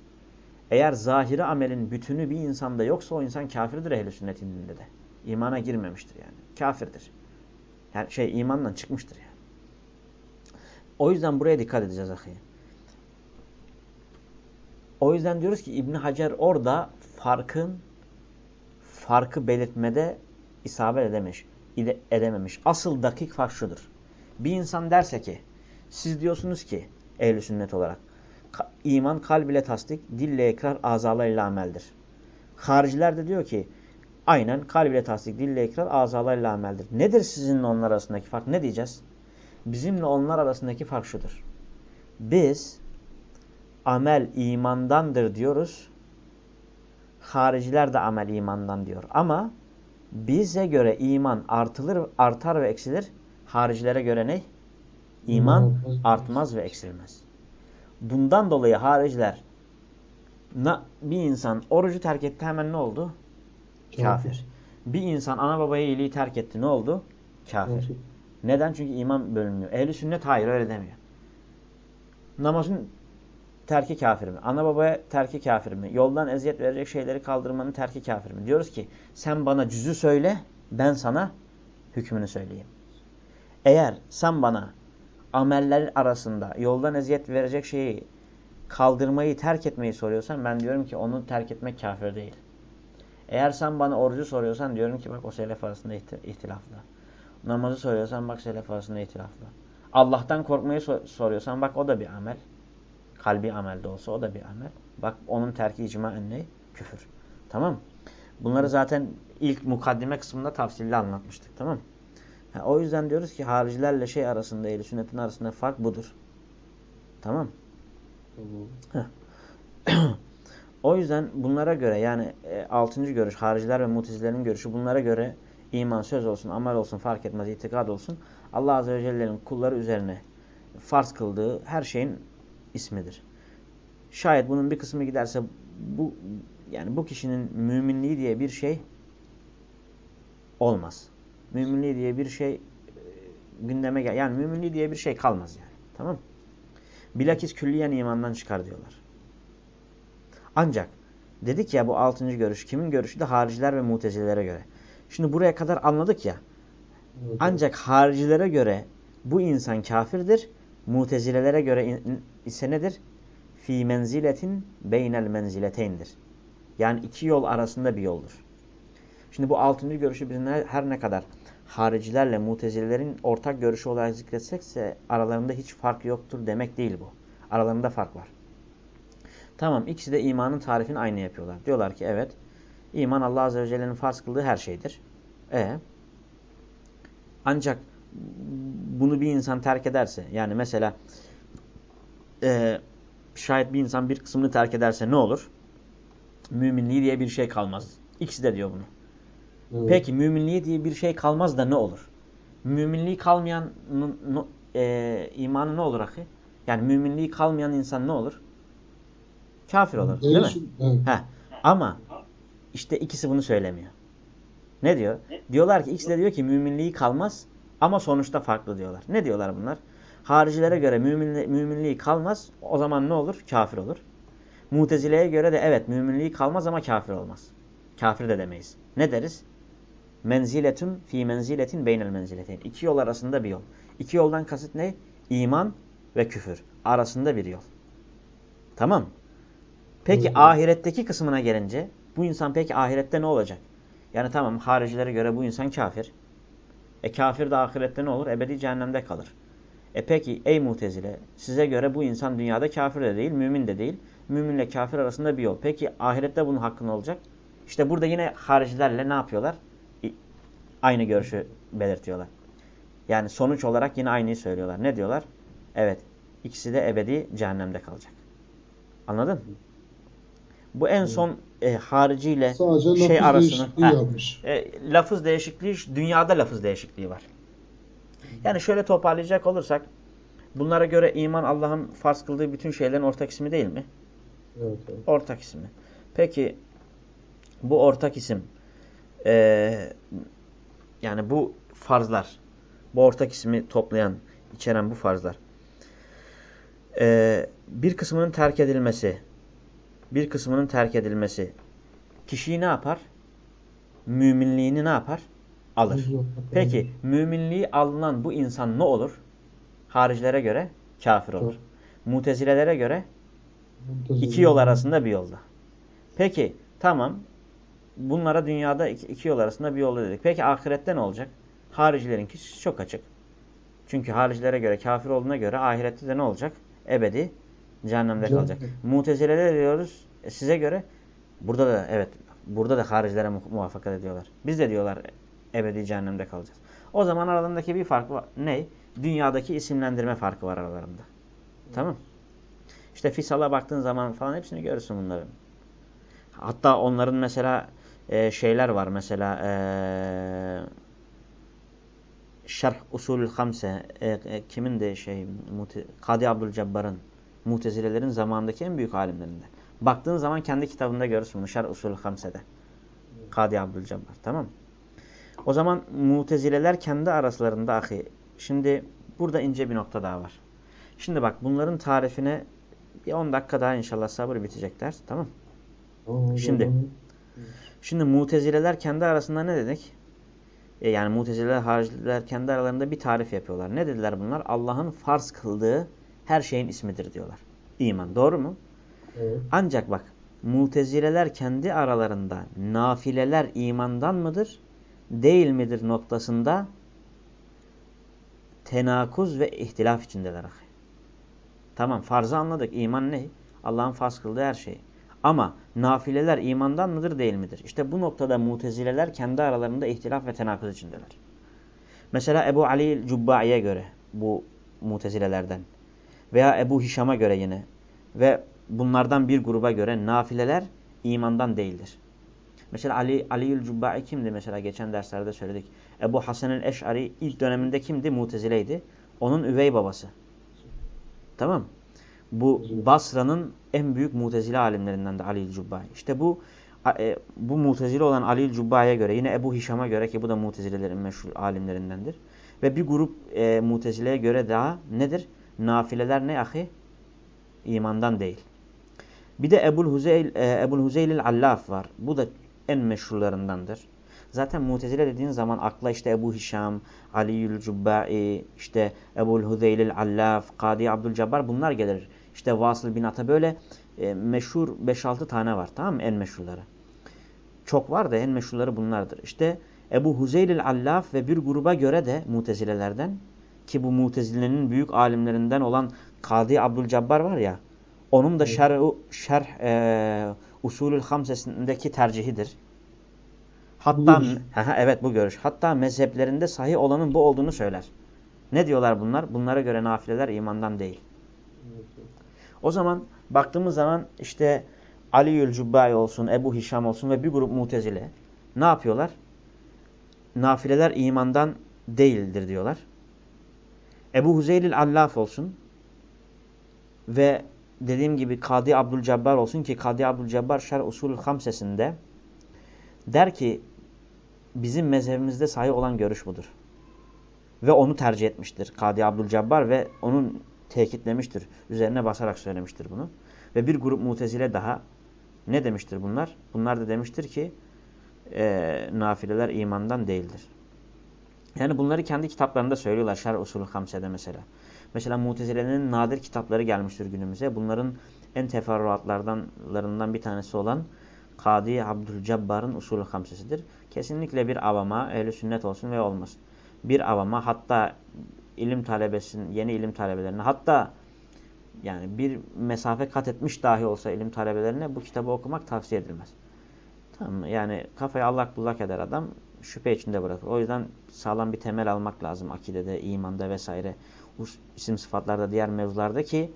Eğer zahiri amelin bütünü bir insanda yoksa o insan kafirdir ehli sünnet indinde de. İmana girmemiştir yani. Kafirdir. Yani şey imandan çıkmıştır yani. O yüzden buraya dikkat edeceğiz ahi. O yüzden diyoruz ki İbn Hacer orada farkın farkı belirtmede isabet edemiş, edememiş. Asıl dakik fark şudur. Bir insan derse ki siz diyorsunuz ki ehl sünnet olarak iman kalb ile tasdik, dille ekrar, azalarıyla ameldir. Hariciler de diyor ki aynen kalb ile tasdik, dille ekrar, azalarıyla ameldir. Nedir sizinle onlar arasındaki fark? Ne diyeceğiz? Bizimle onlar arasındaki fark şudur. Biz amel imandandır diyoruz. Hariciler de amel imandan diyor. Ama bize göre iman artılır, artar ve eksilir. Haricilere göre ne? İman artmaz ve eksilmez. Bundan dolayı hariciler bir insan orucu terk etti hemen ne oldu? Kafir. Bir insan ana babaya iyiliği terk etti ne oldu? Kafir. Neden? Çünkü iman bölünmüyor. Ehli sünnet hayır öyle demiyor. Namazın terki kafir mi? Ana babaya terki kafir mi? Yoldan eziyet verecek şeyleri kaldırmanın terki kafir mi? Diyoruz ki sen bana cüzü söyle ben sana hükmünü söyleyeyim. Eğer sen bana ameller arasında yoldan eziyet verecek şeyi kaldırmayı terk etmeyi soruyorsan ben diyorum ki onu terk etmek kafir değil. Eğer sen bana orucu soruyorsan diyorum ki bak o selef arasında ihtilaflı. Namazı soruyorsan bak selef arasında ihtilaflı. Allah'tan korkmayı soruyorsan bak o da bir amel. Kalbi amelde olsa o da bir amel. Bak onun terki icmaen ne? Küfür. Tamam Bunları zaten ilk mukaddime kısmında tafsilli anlatmıştık. Tamam ha, O yüzden diyoruz ki haricilerle şey arasında, ehl sünnetin arasında fark budur. Tamam Tamam. [CLEARS THROAT] o yüzden bunlara göre yani e, altıncı görüş, hariciler ve mutezilerin görüşü bunlara göre iman söz olsun, amel olsun fark etmez, itikad olsun. Allah Azze ve Celle'nin kulları üzerine farz kıldığı her şeyin ismidir. Şayet bunun bir kısmı giderse bu yani bu kişinin müminliği diye bir şey olmaz. Müminliği diye bir şey e, gündeme gel. Yani müminliği diye bir şey kalmaz yani. Tamam Bilakis külliyen imandan çıkar diyorlar. Ancak dedik ya bu altıncı görüş kimin görüşü de hariciler ve mutezilere göre. Şimdi buraya kadar anladık ya. Evet. Ancak haricilere göre bu insan kafirdir. Mutezilelere göre ise nedir? Fi menziletin beynel menzileteyndir. Yani iki yol arasında bir yoldur. Şimdi bu altıncı görüşü biz her ne kadar haricilerle mutezilerin ortak görüşü olarak zikretsekse aralarında hiç fark yoktur demek değil bu. Aralarında fark var. Tamam ikisi de imanın tarifini aynı yapıyorlar. Diyorlar ki evet iman Allah Azze ve Celle'nin farz kıldığı her şeydir. E ancak bunu bir insan terk ederse yani mesela e, şayet bir insan bir kısmını terk ederse ne olur? Müminliği diye bir şey kalmaz. İkisi de diyor bunu. Evet. Peki müminliği diye bir şey kalmaz da ne olur? Müminliği kalmayan e, imanı ne olur ahi? Yani müminliği kalmayan insan ne olur? Kafir olur değil Değişim, mi? Evet. Heh. Ama işte ikisi bunu söylemiyor. Ne diyor? Diyorlar ki ikisi de diyor ki müminliği kalmaz ama sonuçta farklı diyorlar. Ne diyorlar bunlar? Haricilere göre müminli, müminliği kalmaz o zaman ne olur? Kafir olur. Mutezile'ye göre de evet müminliği kalmaz ama kafir olmaz. Kafir de demeyiz. Ne deriz? Menziletun fi menziletin beynel menzileteyn. İki yol arasında bir yol. İki yoldan kasıt ne? İman ve küfür. Arasında bir yol. Tamam Peki Hı hı. ahiretteki kısmına gelince bu insan peki ahirette ne olacak? Yani tamam haricilere göre bu insan kafir. E kafir de ahirette ne olur? Ebedi cehennemde kalır. E peki ey mutezile size göre bu insan dünyada kafir de değil, mümin de değil. Müminle kafir arasında bir yol. Peki ahirette bunun hakkı ne olacak? İşte burada yine haricilerle ne yapıyorlar? Aynı görüşü belirtiyorlar. Yani sonuç olarak yine aynıyı söylüyorlar. Ne diyorlar? Evet ikisi de ebedi cehennemde kalacak. Anladın mı? Bu en son e, hariciyle Sadece şey arasını yapmış. e, lafız değişikliği dünyada lafız değişikliği var. Yani şöyle toparlayacak olursak bunlara göre iman Allah'ın farz kıldığı bütün şeylerin ortak ismi değil mi? Evet, evet. Ortak ismi. Peki bu ortak isim e, yani bu farzlar bu ortak ismi toplayan içeren bu farzlar e, bir kısmının terk edilmesi bir kısmının terk edilmesi kişiyi ne yapar? Müminliğini ne yapar? Alır. Peki müminliği alınan bu insan ne olur? Haricilere göre kafir olur. Mutezilelere göre iki yol arasında bir yolda. Peki tamam bunlara dünyada iki, iki yol arasında bir yolda dedik. Peki ahirette ne olacak? Haricilerinki çok açık. Çünkü haricilere göre kafir olduğuna göre ahirette de ne olacak? Ebedi cehennemde Cehennem. kalacak. Mutezilelere diyoruz e, size göre burada da evet burada da haricilere mu muvaffakat ediyorlar. Biz de diyorlar ebedi cehennemde kalacağız. O zaman aralarındaki bir fark var. Ne? Dünyadaki isimlendirme farkı var aralarında. Tamam. İşte Fisal'a baktığın zaman falan hepsini görürsün bunların. Hatta onların mesela e, şeyler var. Mesela e, Şerh Usulül Hamse e, e, kimin de şey Mute, Kadi Abdülcebbar'ın Mutezilelerin zamanındaki en büyük alimlerinden. Baktığın zaman kendi kitabında görürsün bunu Şerh Usulül Hamse'de. Kadi Abdülcebbar. Tamam mı? O zaman Mutezileler kendi aralarında ahi. Şimdi burada ince bir nokta daha var. Şimdi bak bunların tarifine bir 10 dakika daha inşallah sabır bitecek ders. Tamam, Şimdi. Şimdi mutezileler kendi arasında ne dedik? E yani mutezileler, hariciler kendi aralarında bir tarif yapıyorlar. Ne dediler bunlar? Allah'ın farz kıldığı her şeyin ismidir diyorlar. İman. Doğru mu? Evet. Ancak bak mutezileler kendi aralarında nafileler imandan mıdır? Değil midir noktasında tenakuz ve ihtilaf içindeler. Tamam farzı anladık. İman ne? Allah'ın farz kıldığı her şey. Ama nafileler imandan mıdır değil midir? İşte bu noktada mutezileler kendi aralarında ihtilaf ve tenakuz içindeler. Mesela Ebu Ali Cubba'i'ye göre bu mutezilelerden veya Ebu Hişam'a göre yine ve bunlardan bir gruba göre nafileler imandan değildir. Mesela Ali Aliül Cubba'i kimdi mesela geçen derslerde söyledik. Ebu Hasan el-Eş'ari ilk döneminde kimdi? Mutezileydi. Onun üvey babası. Tamam Bu Basra'nın en büyük mutezile alimlerinden de Ali Cubbai. İşte bu e, bu mutezile olan Ali Cubbai'ye göre yine Ebu Hişam'a göre ki bu da mutezilelerin meşhur alimlerindendir. Ve bir grup e, mutezileye göre daha nedir? Nafileler ne ahi? İmandan değil. Bir de Ebul Huzeyl e, Ebul Allaf var. Bu da en meşhurlarındandır. Zaten Mutezile dediğin zaman akla işte Ebu Hişam, Aliül Cubbai, işte Ebul Huzeylil Allaf, Kadi Abdülcabbar bunlar gelir. İşte Vasıl bin Ata böyle e, meşhur 5-6 tane var tamam mı en meşhurları. Çok var da en meşhurları bunlardır. İşte Ebu Huzeylil Allaf ve bir gruba göre de Mutezilelerden ki bu Mutezile'nin büyük alimlerinden olan Kadi Abdülcabbar var ya onun da şerh, şerh e, usulül hamsesindeki tercihidir. Hatta. Aha, evet bu görüş. Hatta mezheplerinde sahih olanın bu olduğunu söyler. Ne diyorlar bunlar? Bunlara göre nafileler imandan değil. O zaman baktığımız zaman işte Ali Cubbai olsun, Ebu Hişam olsun ve bir grup mutezile ne yapıyorlar? Nafileler imandan değildir diyorlar. Ebu Huzeylil Allaf olsun ve dediğim gibi Kadi Abdülcebbar olsun ki Kadi Abdülcebbar Şer Usulü Hamsesinde der ki bizim mezhebimizde sahih olan görüş budur. Ve onu tercih etmiştir Kadi Abdülcebbar ve onun tekitlemiştir. Üzerine basarak söylemiştir bunu. Ve bir grup mutezile daha ne demiştir bunlar? Bunlar da demiştir ki e, nafileler imandan değildir. Yani bunları kendi kitaplarında söylüyorlar. Şer usulü hamsede mesela. Mesela mutezilerin nadir kitapları gelmiştir günümüze. Bunların en teferruatlardan bir tanesi olan Kadi Abdülcebbar'ın usulü hamsesidir. Kesinlikle bir avama, ehli sünnet olsun ve olmasın. Bir avama hatta ilim talebesin, yeni ilim talebelerine hatta yani bir mesafe kat etmiş dahi olsa ilim talebelerine bu kitabı okumak tavsiye edilmez. Tamam mı? Yani kafayı allak bullak eder adam şüphe içinde bırakır. O yüzden sağlam bir temel almak lazım akidede, imanda vesaire. isim sıfatlarda, diğer mevzularda ki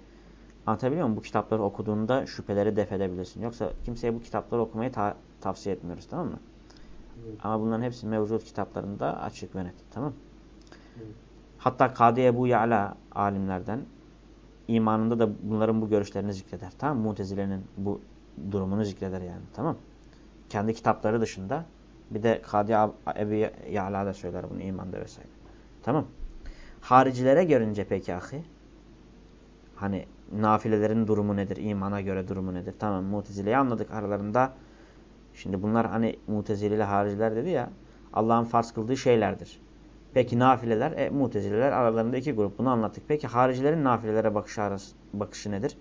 anlatabiliyor muyum? Bu kitapları okuduğunda şüpheleri def edebilirsin. Yoksa kimseye bu kitapları okumayı ta tavsiye etmiyoruz. Tamam mı? Evet. Ama bunların hepsi mevcut kitaplarında açık ve net. Tamam evet. Hatta Kadı Ebu Ya'la alimlerden imanında da bunların bu görüşlerini zikreder. Tamam Mutezile'nin bu durumunu zikreder yani. Tamam Kendi kitapları dışında bir de Kadı Ebu Ya'la da söyler bunu imanda vesaire. Tamam Haricilere görünce peki ahi hani nafilelerin durumu nedir? imana göre durumu nedir? Tamam Mutezile'yi anladık aralarında. Şimdi bunlar hani Mutezile ile hariciler dedi ya Allah'ın farz kıldığı şeylerdir. Peki nafileler, e, mutezileler aralarında iki grup. Bunu anlattık. Peki haricilerin nafilelere bakışı, arası, bakışı nedir?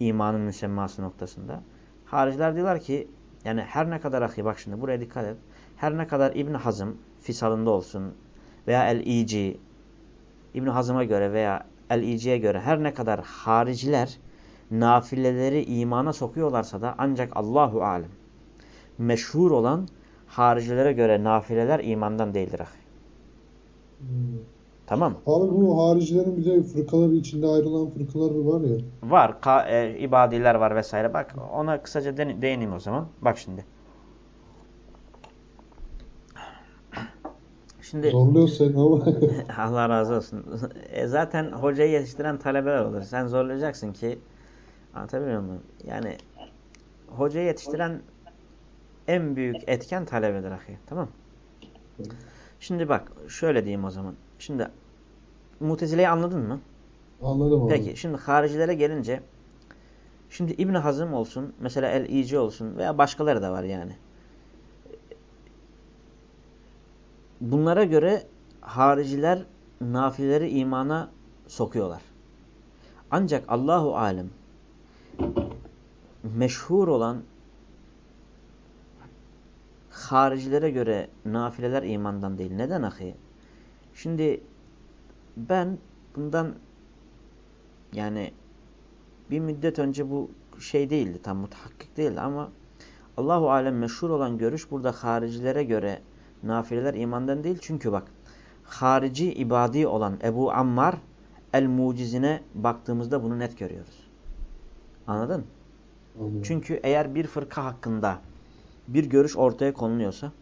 İmanın müsemması noktasında. Hariciler diyorlar ki yani her ne kadar ahi bak şimdi buraya dikkat et. Her ne kadar İbn Hazım fisalında olsun veya El-İci İbn Hazım'a göre veya El-İci'ye göre her ne kadar hariciler nafileleri imana sokuyorlarsa da ancak Allahu alem. Meşhur olan haricilere göre nafileler imandan değildir ahi. Hmm. Tamam Abi bu haricilerin bir de fırkaları içinde ayrılan fırkaları var ya. Var. Ka e, ibadiler var vesaire. Bak ona kısaca değineyim o zaman. Bak şimdi. Şimdi Zorluyor seni [LAUGHS] ama. Allah razı olsun. E, zaten hocayı yetiştiren talebeler olur. Sen zorlayacaksın ki anlatabiliyor muyum? Yani hocayı yetiştiren en büyük etken talebedir ahi. Tamam Şimdi bak şöyle diyeyim o zaman. Şimdi Mutezile'yi anladın mı? Anladım abi. Peki şimdi haricilere gelince şimdi İbn Hazım olsun, mesela El-İci olsun veya başkaları da var yani. Bunlara göre hariciler nafileri imana sokuyorlar. Ancak Allahu alem meşhur olan haricilere göre nafileler imandan değil. Neden ahi? Şimdi ben bundan yani bir müddet önce bu şey değildi tam mutahakkik değildi ama Allahu alem meşhur olan görüş burada haricilere göre nafileler imandan değil. Çünkü bak harici ibadi olan Ebu Ammar el-Mucizine baktığımızda bunu net görüyoruz. Anladın? Anladım. Çünkü eğer bir fırka hakkında bir görüş ortaya konuluyorsa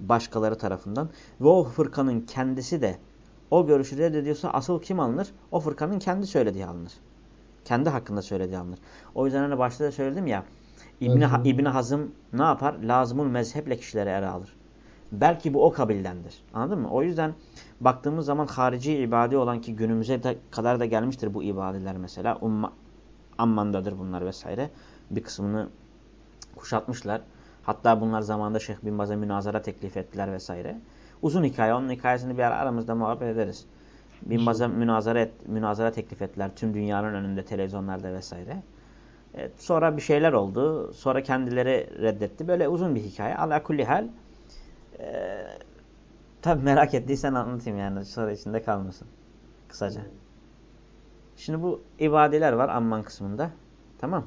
başkaları tarafından ve o fırkanın kendisi de o görüşü reddediyorsa asıl kim alınır? O fırkanın kendi söylediği alınır. Kendi hakkında söylediği alınır. O yüzden hani başta da söyledim ya İbni, evet. İbni Hazım ne yapar? Lazımul mezheple kişileri ele alır. Belki bu o kabildendir. Anladın mı? O yüzden baktığımız zaman harici ibadi olan ki günümüze de kadar da gelmiştir bu ibadiler mesela. Umma, Amman'dadır bunlar vesaire. Bir kısmını kuşatmışlar. Hatta bunlar zamanında Şeyh Bin Baz'a münazara teklif ettiler vesaire. Uzun hikaye. Onun hikayesini bir ara aramızda muhabbet ederiz. Bin Baz'a münazara, et, münazara teklif ettiler. Tüm dünyanın önünde televizyonlarda vesaire. Evet, sonra bir şeyler oldu. Sonra kendileri reddetti. Böyle uzun bir hikaye. Ala kulli hal. Ee, tabi merak ettiysen anlatayım yani. Sonra içinde kalmasın. Kısaca. Şimdi bu ibadeler var Amman kısmında. Tamam.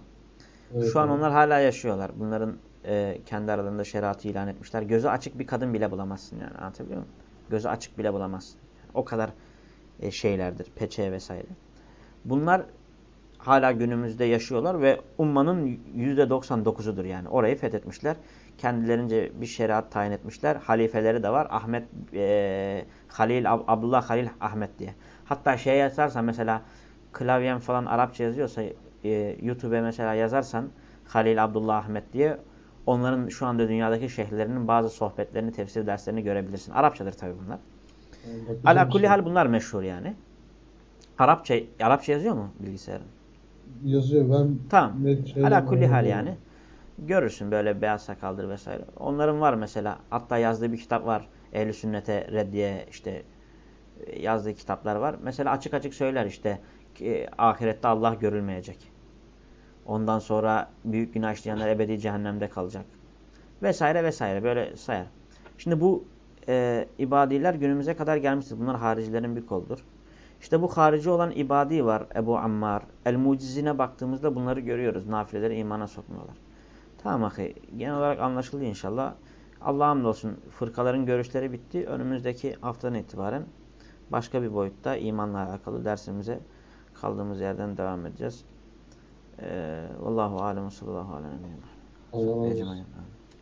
Evet, Şu an evet. onlar hala yaşıyorlar. Bunların e, kendi aralarında şeriatı ilan etmişler. Gözü açık bir kadın bile bulamazsın yani anlatabiliyor muyum? Gözü açık bile bulamazsın. o kadar e, şeylerdir. Peçe vesaire. Bunlar hala günümüzde yaşıyorlar ve ummanın %99'udur yani. Orayı fethetmişler. kendilerince bir şeriat tayin etmişler. Halifeleri de var. Ahmet e, Halil Ab- Abdullah Halil Ahmet diye. Hatta şey yazarsan mesela klavyem falan Arapça yazıyorsa e, YouTube'e mesela yazarsan Halil Abdullah Ahmet diye onların şu anda dünyadaki şeyhlerinin bazı sohbetlerini, tefsir derslerini görebilirsin. Arapçadır tabii bunlar. Ala kulli hal bunlar meşhur yani. Arapça Arapça yazıyor mu bilgisayarın? Yazıyor ben Tamam. şeyden Ala kulli hal yani. Görürsün böyle beyaz sakaldır vesaire. Onların var mesela. Hatta yazdığı bir kitap var. Ehli sünnete reddiye işte e, yazdığı kitaplar var. Mesela açık açık söyler işte ahirette Allah görülmeyecek. Ondan sonra büyük günah işleyenler ebedi cehennemde kalacak. Vesaire vesaire böyle sayar. Şimdi bu e, ibadiler günümüze kadar gelmiştir. Bunlar haricilerin bir koludur. İşte bu harici olan ibadi var. Ebu Ammar. El-Mucizine baktığımızda bunları görüyoruz. Nafileleri imana sokmuyorlar. Tamam ahi. Genel olarak anlaşıldı inşallah. Allah'a hamdolsun fırkaların görüşleri bitti. Önümüzdeki haftadan itibaren başka bir boyutta imanla alakalı dersimize kaldığımız yerden devam edeceğiz. Ee, Vallahu alem sallallahu aleyhi ve sellem.